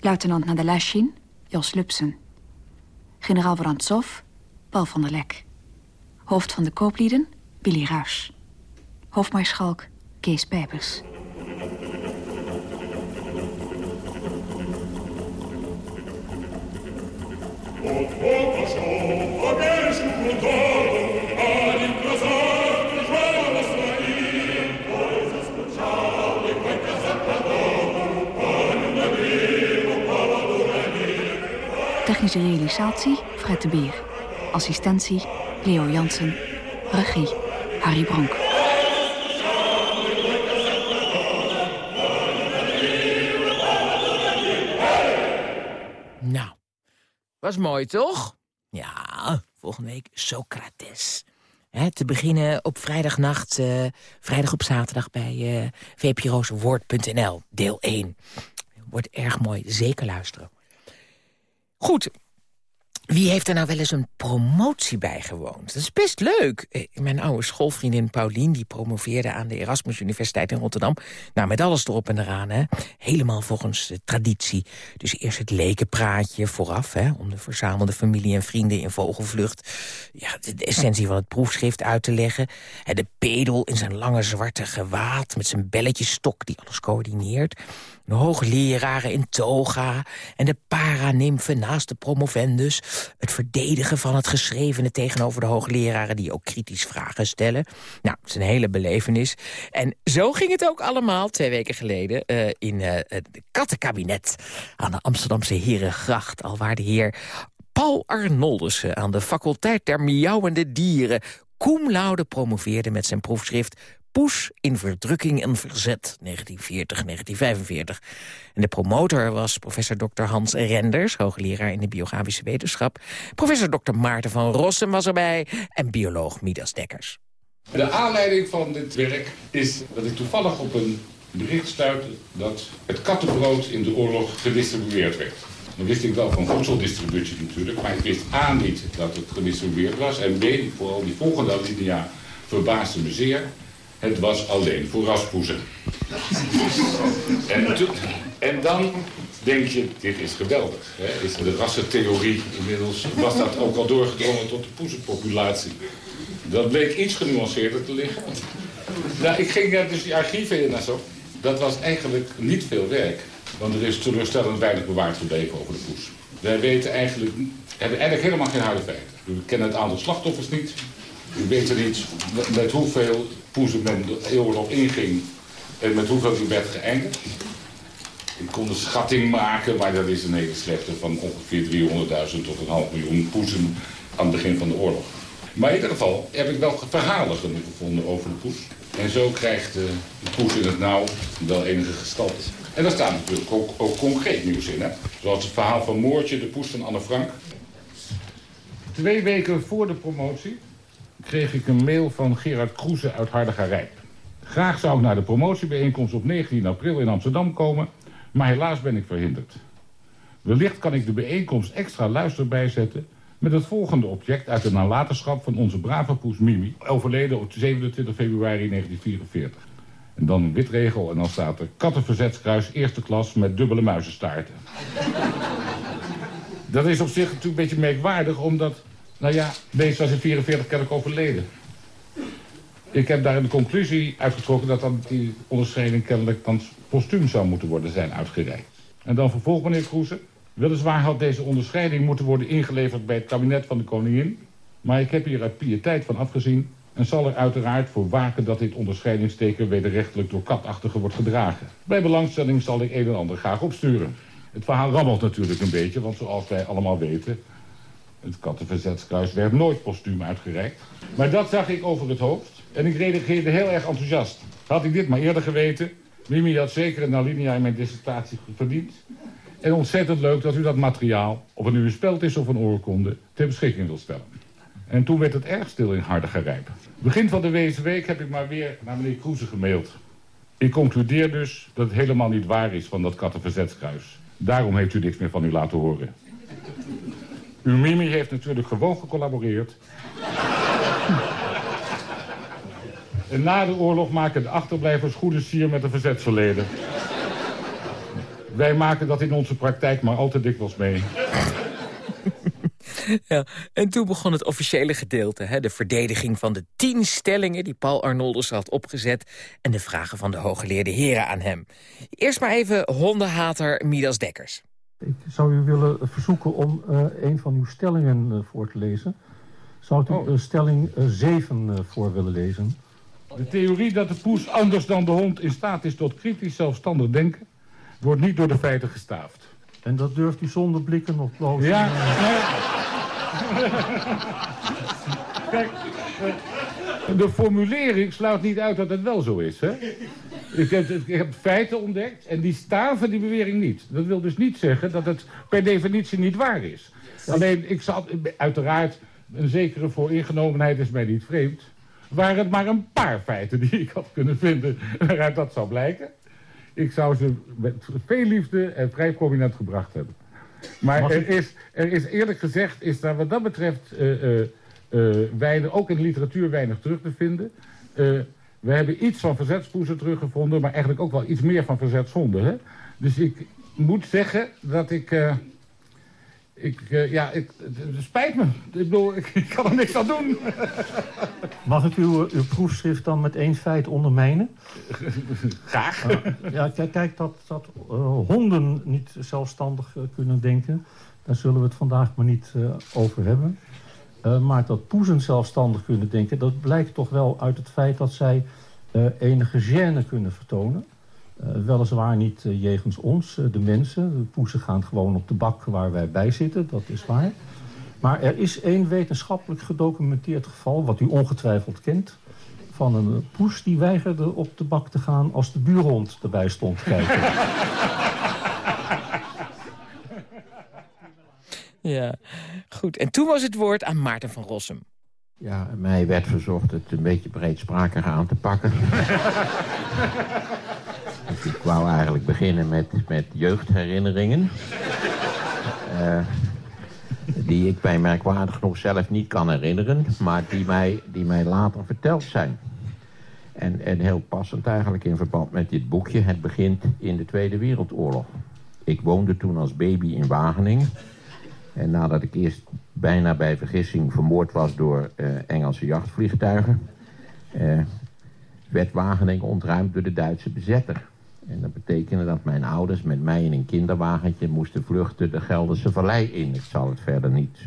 Luitenant Nadelashin, Jos Lupsen. Generaal Vorantsov, Paul van der Lek. Hoofd van de kooplieden, Willy Ruys. Hoofdmaarschalk, Kees Pijpers. Technische realisatie, Fred de Beer. Assistentie, Leo Jansen. Regie, Harry Bronk. Nou, was mooi toch? Ja, volgende week Socrates. Hè, te beginnen op vrijdagnacht, eh, vrijdag op zaterdag bij uh, deel 1. Wordt erg mooi, zeker luisteren. Goed, wie heeft er nou wel eens een promotie bijgewoond? Dat is best leuk. Eh, Mijn oude schoolvriendin Paulien... die promoveerde aan de Erasmus Universiteit in Rotterdam. Nou, met alles erop en eraan, hè. Helemaal volgens de traditie. Dus eerst het lekenpraatje vooraf... Hè, om de verzamelde familie en vrienden in vogelvlucht... Ja, de, essentie van het proefschrift uit te leggen. De pedel in zijn lange zwarte gewaad... met zijn belletjesstok die alles coördineert hoogleraren in toga en de paranimfen naast de promovendus. Het verdedigen van het geschrevene tegenover de hoogleraren... die ook kritisch vragen stellen. Nou, het is een hele belevenis. En zo ging het ook allemaal twee weken geleden... Uh, in uh, het kattenkabinet aan de Amsterdamse Herengracht. Al waar de heer Paul Arnoldussen aan de faculteit der miauwende dieren... cum promoveerde met zijn proefschrift In verdrukking en verzet, 1940-1945. En de promotor was professor Dr. Hans Renders... hoogleraar in de biografische wetenschap. Professor Dr. Maarten van Rossum was erbij... en bioloog Midas Dekkers. De aanleiding van dit werk is dat ik toevallig op een bericht stuitte... dat het kattenbrood in de oorlog gedistribueerd werd. Dan wist ik wel van voedseldistributie natuurlijk... maar ik wist A niet dat het gedistribueerd was... en B, vooral die volgende alinea verbaasde me zeer... Het was alleen voor raspoezen. en, en dan denk je, dit is geweldig. Hè? Is de rassentheorie inmiddels, was dat ook al doorgedrongen tot de poezenpopulatie. Dat bleek iets genuanceerder te liggen. Nou, ik ging dus die archieven in en zo. Dat was eigenlijk niet veel werk. Want er is teleurstellend weinig bewaard gebleven over de poes. Wij weten eigenlijk, hebben eigenlijk helemaal geen harde feiten. We kennen het aantal slachtoffers niet. We weten niet met hoeveel poezen men de oorlog inging en met hoeveel die werd geëindigd. Ik kon een schatting maken, maar dat is een hele slechte van ongeveer 300.000 tot een half miljoen poezen aan het begin van de oorlog. Maar in ieder geval heb ik wel verhalen gevonden over de poes. En zo krijgt de, de poes in het nauw wel enige gestalte. En daar staat natuurlijk ook, ook concreet nieuws in. Hè? Zoals het verhaal van Moortje, de poes van Anne Frank. Twee weken voor de promotie kreeg ik een mail van Gerard Kroeze uit Hardegerijp. Graag zou ik naar de promotiebijeenkomst op 19 april in Amsterdam komen, maar helaas ben ik verhinderd. Wellicht kan ik de bijeenkomst extra luister bijzetten met het volgende object uit de nalatenschap van onze brave poes Mimi, overleden op 27 februari 1944. En dan een witregel en dan staat er kattenverzetskruis eerste klas met dubbele muizenstaarten. Dat is op zich natuurlijk een beetje merkwaardig, omdat nou ja, deze was in 44 kennelijk overleden. Ik heb daar de conclusie uitgetrokken dat dan die onderscheiding kennelijk dan postuum zou moeten worden zijn uitgereikt. En dan vervolgt meneer Kroese. Weliswaar had deze onderscheiding moeten worden ingeleverd bij het kabinet van de koningin. Maar ik heb hier uit pietijd van afgezien en zal er uiteraard voor waken dat dit onderscheidingsteken wederrechtelijk door katachtigen wordt gedragen. Bij belangstelling zal ik een en ander graag opsturen. Het verhaal rammelt natuurlijk een beetje, want zoals wij allemaal weten Het kattenverzetskruis werd nooit postuum uitgereikt. Maar dat zag ik over het hoofd en ik reageerde heel erg enthousiast. Had ik dit maar eerder geweten, Mimi had zeker een alinea in mijn dissertatie verdiend. En ontzettend leuk dat u dat materiaal, of het nu een speld is of een oorkonde, ter beschikking wil stellen. En toen werd het erg stil in Hardergerijp. Begin van de deze week heb ik maar weer naar meneer Kroeze gemaild. Ik concludeer dus dat het helemaal niet waar is van dat kattenverzetskruis. Daarom heeft u niks meer van u laten horen. Uw Mimi heeft natuurlijk gewoon gecollaboreerd. en na de oorlog maken de achterblijvers goede sier met de verzetsverleden. Wij maken dat in onze praktijk maar al te dikwijls mee. Ja, en toen begon het officiële gedeelte. Hè, de verdediging van de tien stellingen die Paul Arnoldus had opgezet... en de vragen van de hooggeleerde heren aan hem. Eerst maar even hondenhater Midas Dekkers. Ik zou u willen verzoeken om uh, een van uw stellingen uh, voor te lezen. Zou u uh, stelling 7 voor willen lezen? De theorie dat de poes anders dan de hond in staat is tot kritisch zelfstandig denken... wordt niet door de feiten gestaafd. En dat durft u zonder blikken of blozen? Ja. Kijk, de formulering sluit niet uit dat het wel zo is. Hè? Ik, heb, ik heb feiten ontdekt en die staven die bewering niet. Dat wil dus niet zeggen dat het per definitie niet waar is. Alleen, ik zat, uiteraard, een zekere vooringenomenheid is mij niet vreemd. Waren het maar een paar feiten die ik had kunnen vinden waaruit dat zou blijken. Ik zou ze met veel liefde en vrij prominent gebracht hebben. Maar er is, er is eerlijk gezegd, is daar wat dat betreft uh, uh, weinig, ook in de literatuur weinig terug te vinden. we hebben iets van verzetspoezen teruggevonden, maar eigenlijk ook wel iets meer van verzetszonden. Hè? Dus ik moet zeggen dat ik... ik, ja, ik, het spijt me. Ik bedoel, ik, ik kan er niks aan doen. Mag ik uw, uw proefschrift dan met één feit ondermijnen? Graag. Uh, ja, kijk, kijk dat, dat uh, honden niet zelfstandig kunnen denken. Daar zullen we het vandaag maar niet over hebben. Maar dat poezen zelfstandig kunnen denken... dat blijkt toch wel uit het feit dat zij enige gêne kunnen vertonen. weliswaar niet jegens ons, de mensen. De poezen gaan gewoon op de bak waar wij bij zitten, dat is waar. Maar er is één wetenschappelijk gedocumenteerd geval... wat u ongetwijfeld kent van een poes die weigerde op de bak te gaan... als de buurhond erbij stond kijken. Ja, goed. En toen was het woord aan Maarten van Rossum. Ja, mij werd verzocht het een beetje breedsprakiger aan te pakken. dus ik wou eigenlijk beginnen met, met jeugdherinneringen. Uh, die ik mij merkwaardig genoeg zelf niet kan herinneren... maar die mij, die mij later verteld zijn. En, en heel passend eigenlijk in verband met dit boekje... het begint in de Tweede Wereldoorlog. Ik woonde toen als baby in Wageningen... En nadat ik eerst bijna bij vergissing vermoord was door uh, Engelse jachtvliegtuigen... Uh, werd Wageningen ontruimd door de Duitse bezetter. En dat betekende dat mijn ouders met mij in een kinderwagentje moesten vluchten de Gelderse Vallei in. Ik zal het verder niet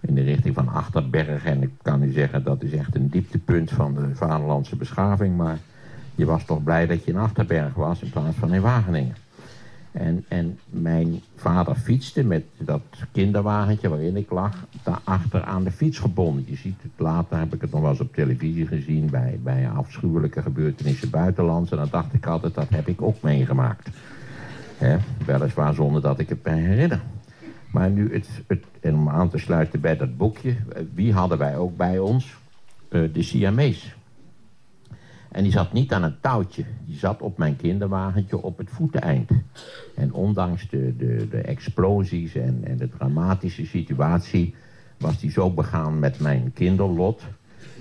in de richting van Achterberg. En ik kan u zeggen dat is echt een dieptepunt van de vaderlandse beschaving. Maar je was toch blij dat je in Achterberg was in plaats van in Wageningen. En, en mijn vader fietste met dat kinderwagentje waarin ik lag, daarachter aan de fiets gebonden. Je ziet het later, heb ik het nog wel eens op televisie gezien, bij, bij afschuwelijke gebeurtenissen buitenlands. En dan dacht ik altijd, dat heb ik ook meegemaakt. Weliswaar zonder dat ik het me herinner. Maar nu, het, het, en om aan te sluiten bij dat boekje, wie hadden wij ook bij ons? Uh, de Siamees. En die zat niet aan een touwtje. Die zat op mijn kinderwagentje op het voeteneind. En ondanks de, de, de explosies en, en de dramatische situatie... was die zo begaan met mijn kinderlot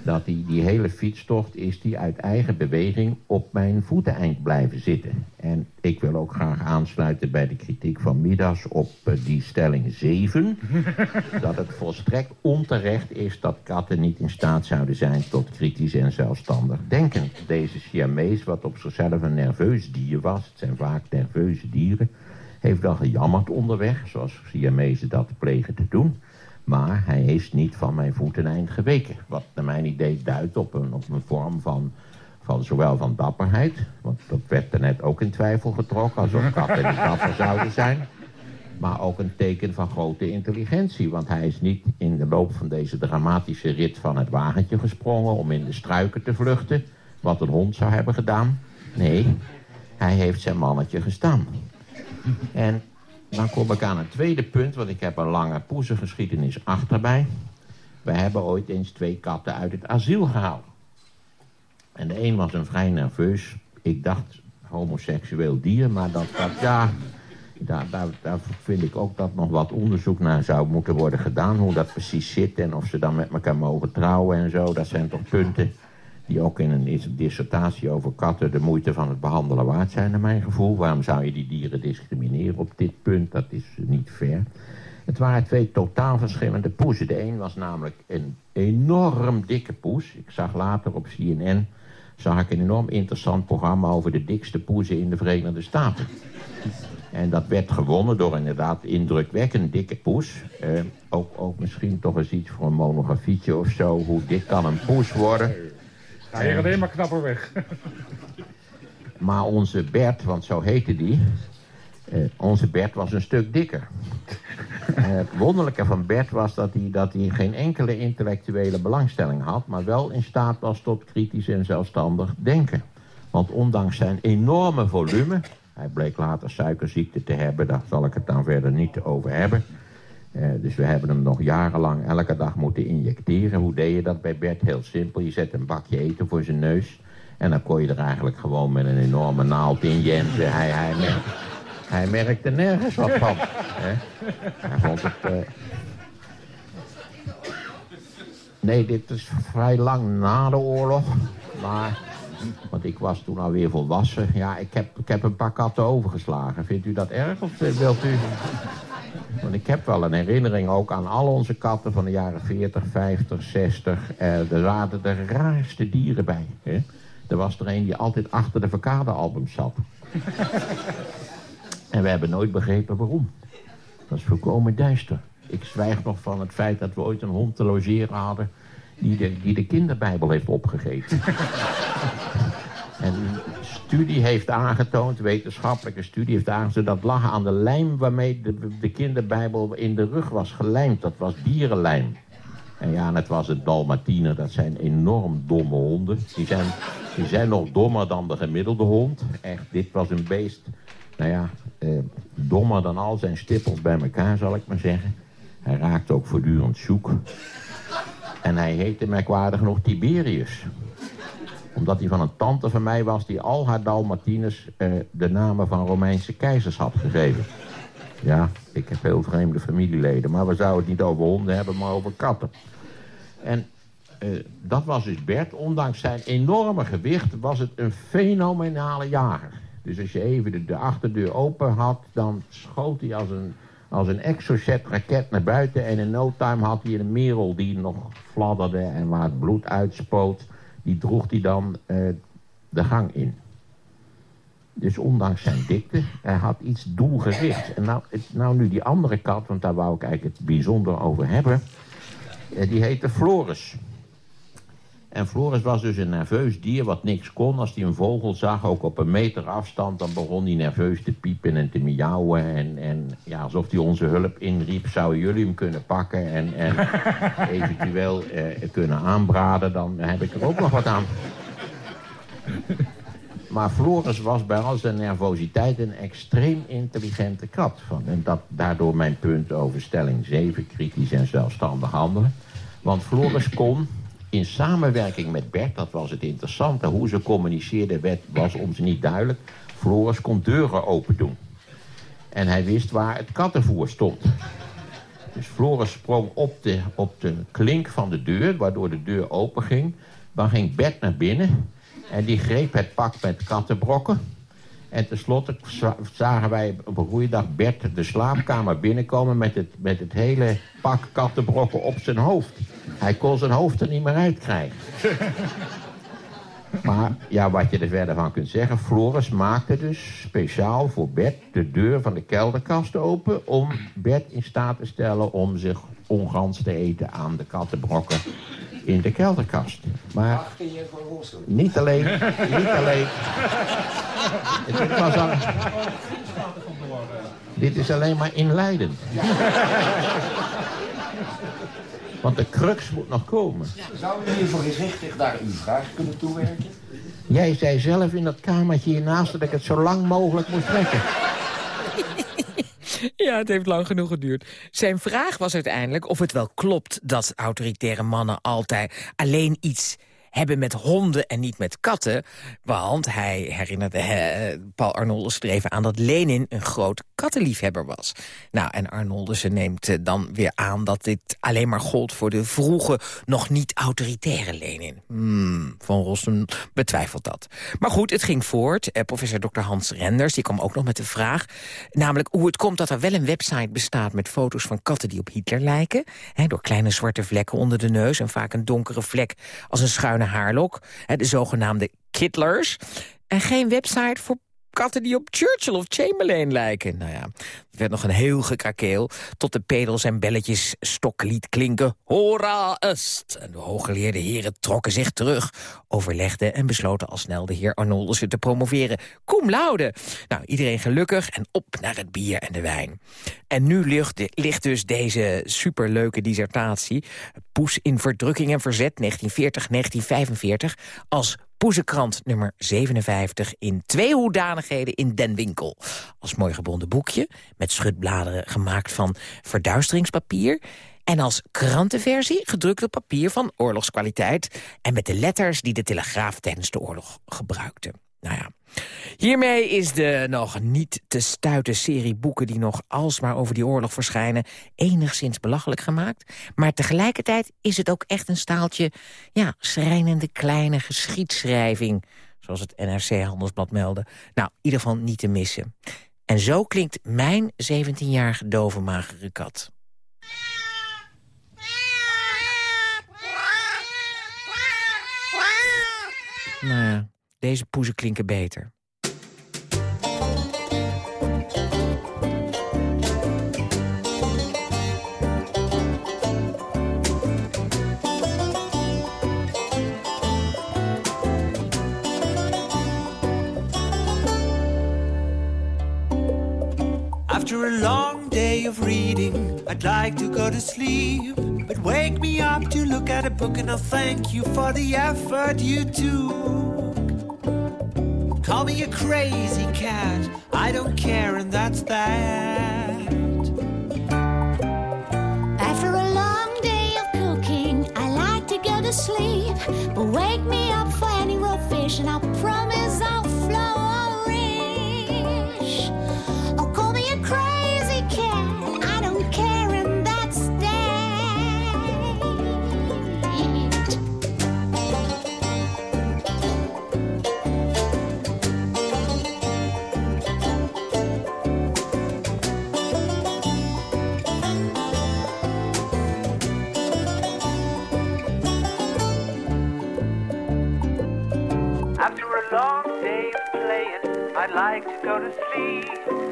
dat die, die hele fietstocht is die uit eigen beweging op mijn voeteneind blijven zitten. En ik wil ook graag aansluiten bij de kritiek van Midas op uh, die stelling 7. dat het volstrekt onterecht is dat katten niet in staat zouden zijn tot kritisch en zelfstandig denken. Deze Siamees, wat op zichzelf een nerveus dier was, het zijn vaak nerveuze dieren, heeft wel gejammerd onderweg, zoals Siamezen dat plegen te doen. Maar hij is niet van mijn voeteneind geweken. Wat naar mijn idee duidt op een, op een vorm van, van zowel van dapperheid... want dat werd er net ook in twijfel getrokken... alsof katten niet dapper zouden zijn... Maar ook een teken van grote intelligentie. Want hij is niet in de loop van deze dramatische rit van het wagentje gesprongen... om in de struiken te vluchten, wat een hond zou hebben gedaan. Nee, hij heeft zijn mannetje gestaan. En dan kom ik aan een tweede punt, want ik heb een lange poezengeschiedenis achterbij. We hebben ooit eens twee katten uit het asiel gehaald. En de een was een vrij nerveus, ik dacht homoseksueel dier, maar dat, dat ja, daar, daar, daar vind ik ook dat nog wat onderzoek naar zou moeten worden gedaan. Hoe dat precies zit en of ze dan met elkaar mogen trouwen en zo. Dat zijn toch punten die ook in een dissertatie over katten de moeite van het behandelen waard zijn, naar mijn gevoel. Waarom zou je die dieren discrimineren op dit punt? Dat is niet fair. Het waren twee totaal verschillende poezen. De een was namelijk een enorm dikke poes. Ik zag later op CNN zag ik een enorm interessant programma over de dikste poezen in de Verenigde Staten. En dat werd gewonnen door inderdaad indrukwekkend dikke poes. Eh, ook, ook misschien toch eens iets voor een monografietje of zo. Hoe dik kan een poes worden? Ga je alleen maar knapper weg. Maar onze Bert, want zo heette die... Uh, onze Bert was een stuk dikker. Uh, het wonderlijke van Bert was dat hij, dat hij geen enkele intellectuele belangstelling had... maar wel in staat was tot kritisch en zelfstandig denken. Want ondanks zijn enorme volume... hij bleek later suikerziekte te hebben, daar zal ik het dan verder niet over hebben... Uh, dus we hebben hem nog jarenlang elke dag moeten injecteren. Hoe deed je dat bij Bert? Heel simpel. Je zet een bakje eten voor zijn neus. En dan kon je er eigenlijk gewoon met een enorme naald in jensen. Hij, hij, merkte, hij nergens wat van. Hij vond het... Uh... Nee, dit is vrij lang na de oorlog. Maar... Want ik was toen alweer volwassen. Ja, ik heb, ik heb een paar katten overgeslagen. Vindt u dat erg of eh, wilt u... Want ik heb wel een herinnering ook aan al onze katten van de jaren 40, 50, 60. Eh, er zaten de raarste dieren bij. Hè? Er was er een die altijd achter de verkadealbum zat. en we hebben nooit begrepen waarom. Dat is volkomen duister. Ik zwijg nog van het feit dat we ooit een hond te logeren hadden... die de, die de kinderbijbel heeft opgegeven. en studie heeft aangetoond, wetenschappelijke studie heeft aangetoond... dat lag aan de lijm waarmee de, de kinderbijbel in de rug was gelijmd. Dat was dierenlijm. En ja, het was het Dalmatiner. Dat zijn enorm domme honden. Die zijn, die zijn nog dommer dan de gemiddelde hond. Echt, dit was een beest... Nou ja, eh, dommer dan al zijn stippels bij elkaar, zal ik maar zeggen. Hij raakte ook voortdurend zoek. En hij heette merkwaardig nog Tiberius omdat hij van een tante van mij was die al haar Dalmatines uh, de namen van Romeinse keizers had gegeven. Ja, ik heb heel vreemde familieleden, maar we zouden het niet over honden hebben, maar over katten. En uh, dat was dus Bert. Ondanks zijn enorme gewicht was het een fenomenale jager. Dus als je even de, de achterdeur open had, dan schoot hij als een, als een exocet raket naar buiten. En in no time had hij een merel die nog fladderde en waar het bloed uitspoot die droeg hij dan uh, de gang in. Dus ondanks zijn dikte, hij had iets doelgericht. En nou, nou nu die andere kat, want daar wou ik eigenlijk het bijzonder over hebben. Uh, die heette Floris. En Floris was dus een nerveus dier wat niks kon. Als hij een vogel zag, ook op een meter afstand... dan begon hij nerveus te piepen en te miauwen. En, en ja, alsof hij onze hulp inriep. Zouden jullie hem kunnen pakken en, en eventueel eh, kunnen aanbraden... dan heb ik er ook nog wat aan. Maar Floris was bij al zijn nervositeit een extreem intelligente kat. Van. En dat, daardoor mijn punt over stelling 7, kritisch en zelfstandig handelen. Want Floris kon in samenwerking met Bert, dat was het interessante... hoe ze communiceerden was ons niet duidelijk. Floris kon deuren open doen. En hij wist waar het kattenvoer stond. Dus Floris sprong op de, op de klink van de deur, waardoor de deur open ging. Dan ging Bert naar binnen en die greep het pak met kattenbrokken. En tenslotte zagen wij op een goede dag Bert de slaapkamer binnenkomen... met het, met het hele pak kattenbrokken op zijn hoofd. Hij kon zijn hoofd er niet meer uitkrijgen. Maar ja, wat je er verder van kunt zeggen... Floris maakte dus speciaal voor Bert de deur van de kelderkast open... om Bert in staat te stellen om zich ongans te eten aan de kattenbrokken... in de kelderkast. Maar niet alleen, niet alleen. Dit, was al, dit is alleen maar inleidend. Want de crux moet nog komen. Zou u meneer voorzichtig daar uw vraag kunnen toewerken? Jij zei zelf in dat kamertje hiernaast dat ik het zo lang mogelijk moest trekken. Ja, het heeft lang genoeg geduurd. Zijn vraag was uiteindelijk of het wel klopt dat autoritaire mannen altijd alleen iets hebben met honden en niet met katten. Want hij herinnerde Paul Arnoldus er even aan dat Lenin een groot kattenliefhebber was. Nou, en Arnoldus neemt eh, dan weer aan dat dit alleen maar gold voor de vroege, nog niet autoritaire Lenin. Hmm, van Rossum betwijfelt dat. Maar goed, het ging voort. Eh, professor Dr. Hans Renders die kwam ook nog met de vraag... namelijk hoe het komt dat er wel een website bestaat... met foto's van katten die op Hitler lijken. Hè, door kleine zwarte vlekken onder de neus... en vaak een donkere vlek als een schuine haarlok. De zogenaamde kittlers. En geen website voor katten die op Churchill of Chamberlain lijken. Nou ja, het werd nog een heel gekrakeel... tot de pedels en belletjes stoklied klinken. Hora est! En de hooggeleerde heren trokken zich terug, overlegden... en besloten al snel de heer Arnoldussen te promoveren. Cum laude! Nou, iedereen gelukkig en op naar het bier en de wijn. En nu ligt, ligt dus deze superleuke dissertatie... Poes in verdrukking en verzet 1940-1945... als Poezenkrant nummer 57 in twee hoedanigheden in Den Winkel. Als mooi gebonden boekje met schutbladeren gemaakt van verduisteringspapier... en als krantenversie gedrukt op papier van oorlogskwaliteit... en met de letters die de Telegraaf tijdens de oorlog gebruikte. Nou ja, hiermee is de nog niet te stuiten serie boeken... die nog alsmaar over die oorlog verschijnen... enigszins belachelijk gemaakt. Maar tegelijkertijd is het ook echt een staaltje... ja, schrijnende kleine geschiedschrijving... zoals het NRC Handelsblad meldde. Nou, in ieder geval niet te missen. En zo klinkt mijn 17-jarige dove magere kat. Nou ja, deze poezen klinken beter. After a long day of reading, I'd like to go to sleep. But wake me up to look at a book, and I'll thank you for the effort you took. Call me a crazy cat, I don't care, and that's that. After a long day of cooking, I like to go to sleep. But wake me up for any raw fish, and I'll promise like to go to sleep.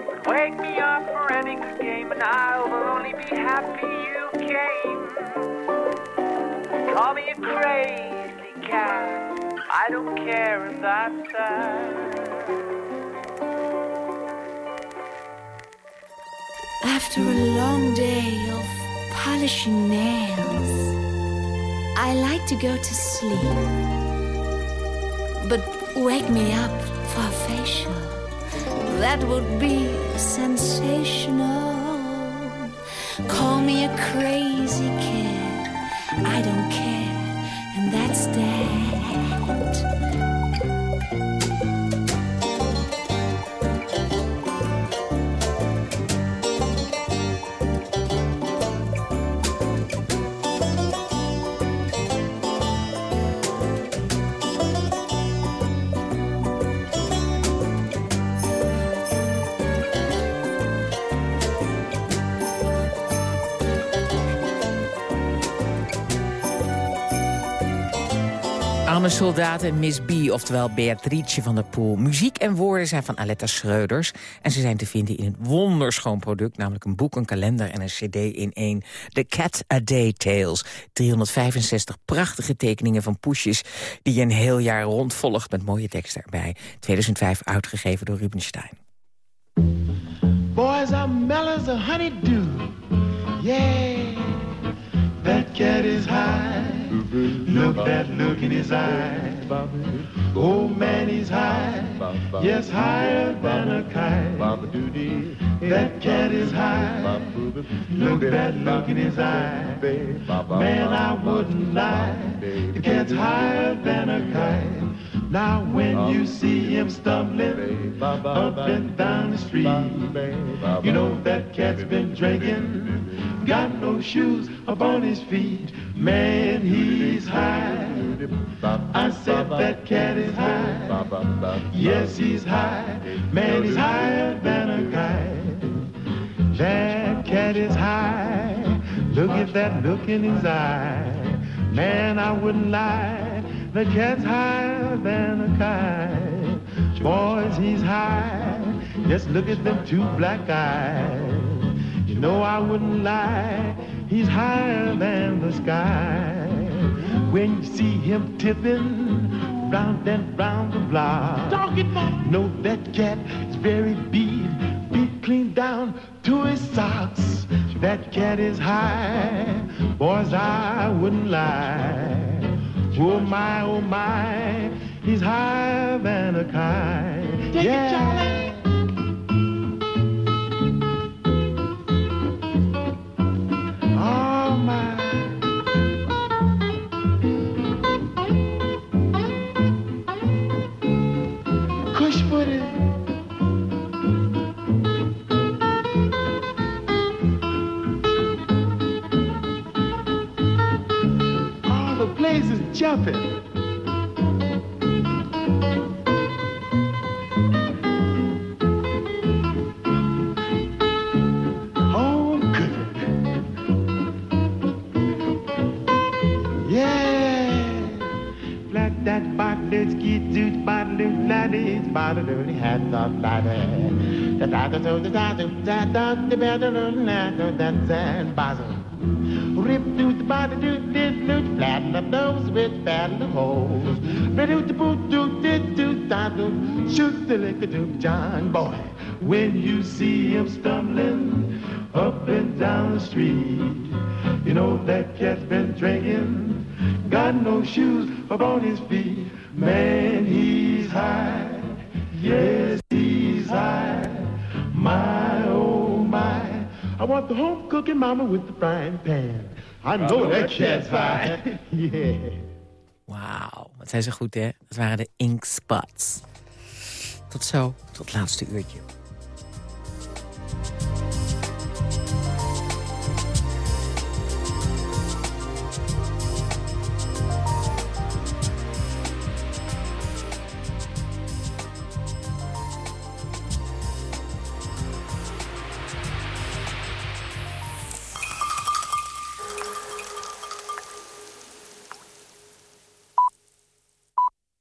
But wake me up for any good game, and I'll only be happy you came. Call me a crazy cat, I don't care, and that's that. After a long day of polishing nails, I like to go to sleep. But wake me up for a facial. That would be sensational. Call me a crazy kid. I don't care, and that's that. Soldaten Miss B, oftewel Beatrice van der Poel. Muziek en woorden zijn van Aletta Schreuders. En ze zijn te vinden in een wonderschoon product... namelijk een boek, een kalender en een cd in één. The Cat A Day Tales. 365 prachtige tekeningen van poesjes... die je een heel jaar rondvolgt met mooie teksten erbij. 2005 uitgegeven door Rubenstein. Boys are mellow as a honeydew. Yeah, that cat is high. Look that look in his eye. Oh man, he's high. Yes, higher than a kite. That cat is high. Look that look in his eye. Man, I wouldn't lie. The cat's higher than a kite. Now when you see him stumbling up and down the street, you know that cat's been drinking, got no shoes upon his feet. Man, he's high. I said that cat is high. Yes, he's high. Man, he's higher than a kite. That cat is high. Look at that look in his eye. Man, I wouldn't lie. The cat's higher than a kite. Boys, he's high. Just look at them two black eyes. You know I wouldn't lie. He's higher than the sky. When you see him tipping round and round the block, know that cat is very beat, beat clean down to his socks. That cat is high, boys, I wouldn't lie. Oh my, oh my, he's higher than a kite. Take it, yeah. And basil. Rip through the body, do this, loot, flatten up those with battle of holes. With the boot, do this, do that, do, shoot the liquor, do John boy. When you see him stumbling up and down the street, you know that cat's been drinking, got no shoes upon his feet. Man, he's high, yes, the home cooking mama with the frying pan. I know that cat's fine. yeah. Wauw, wat zijn ze goed, hè? Dat waren de Inkspots. Tot zo, tot het laatste uurtje.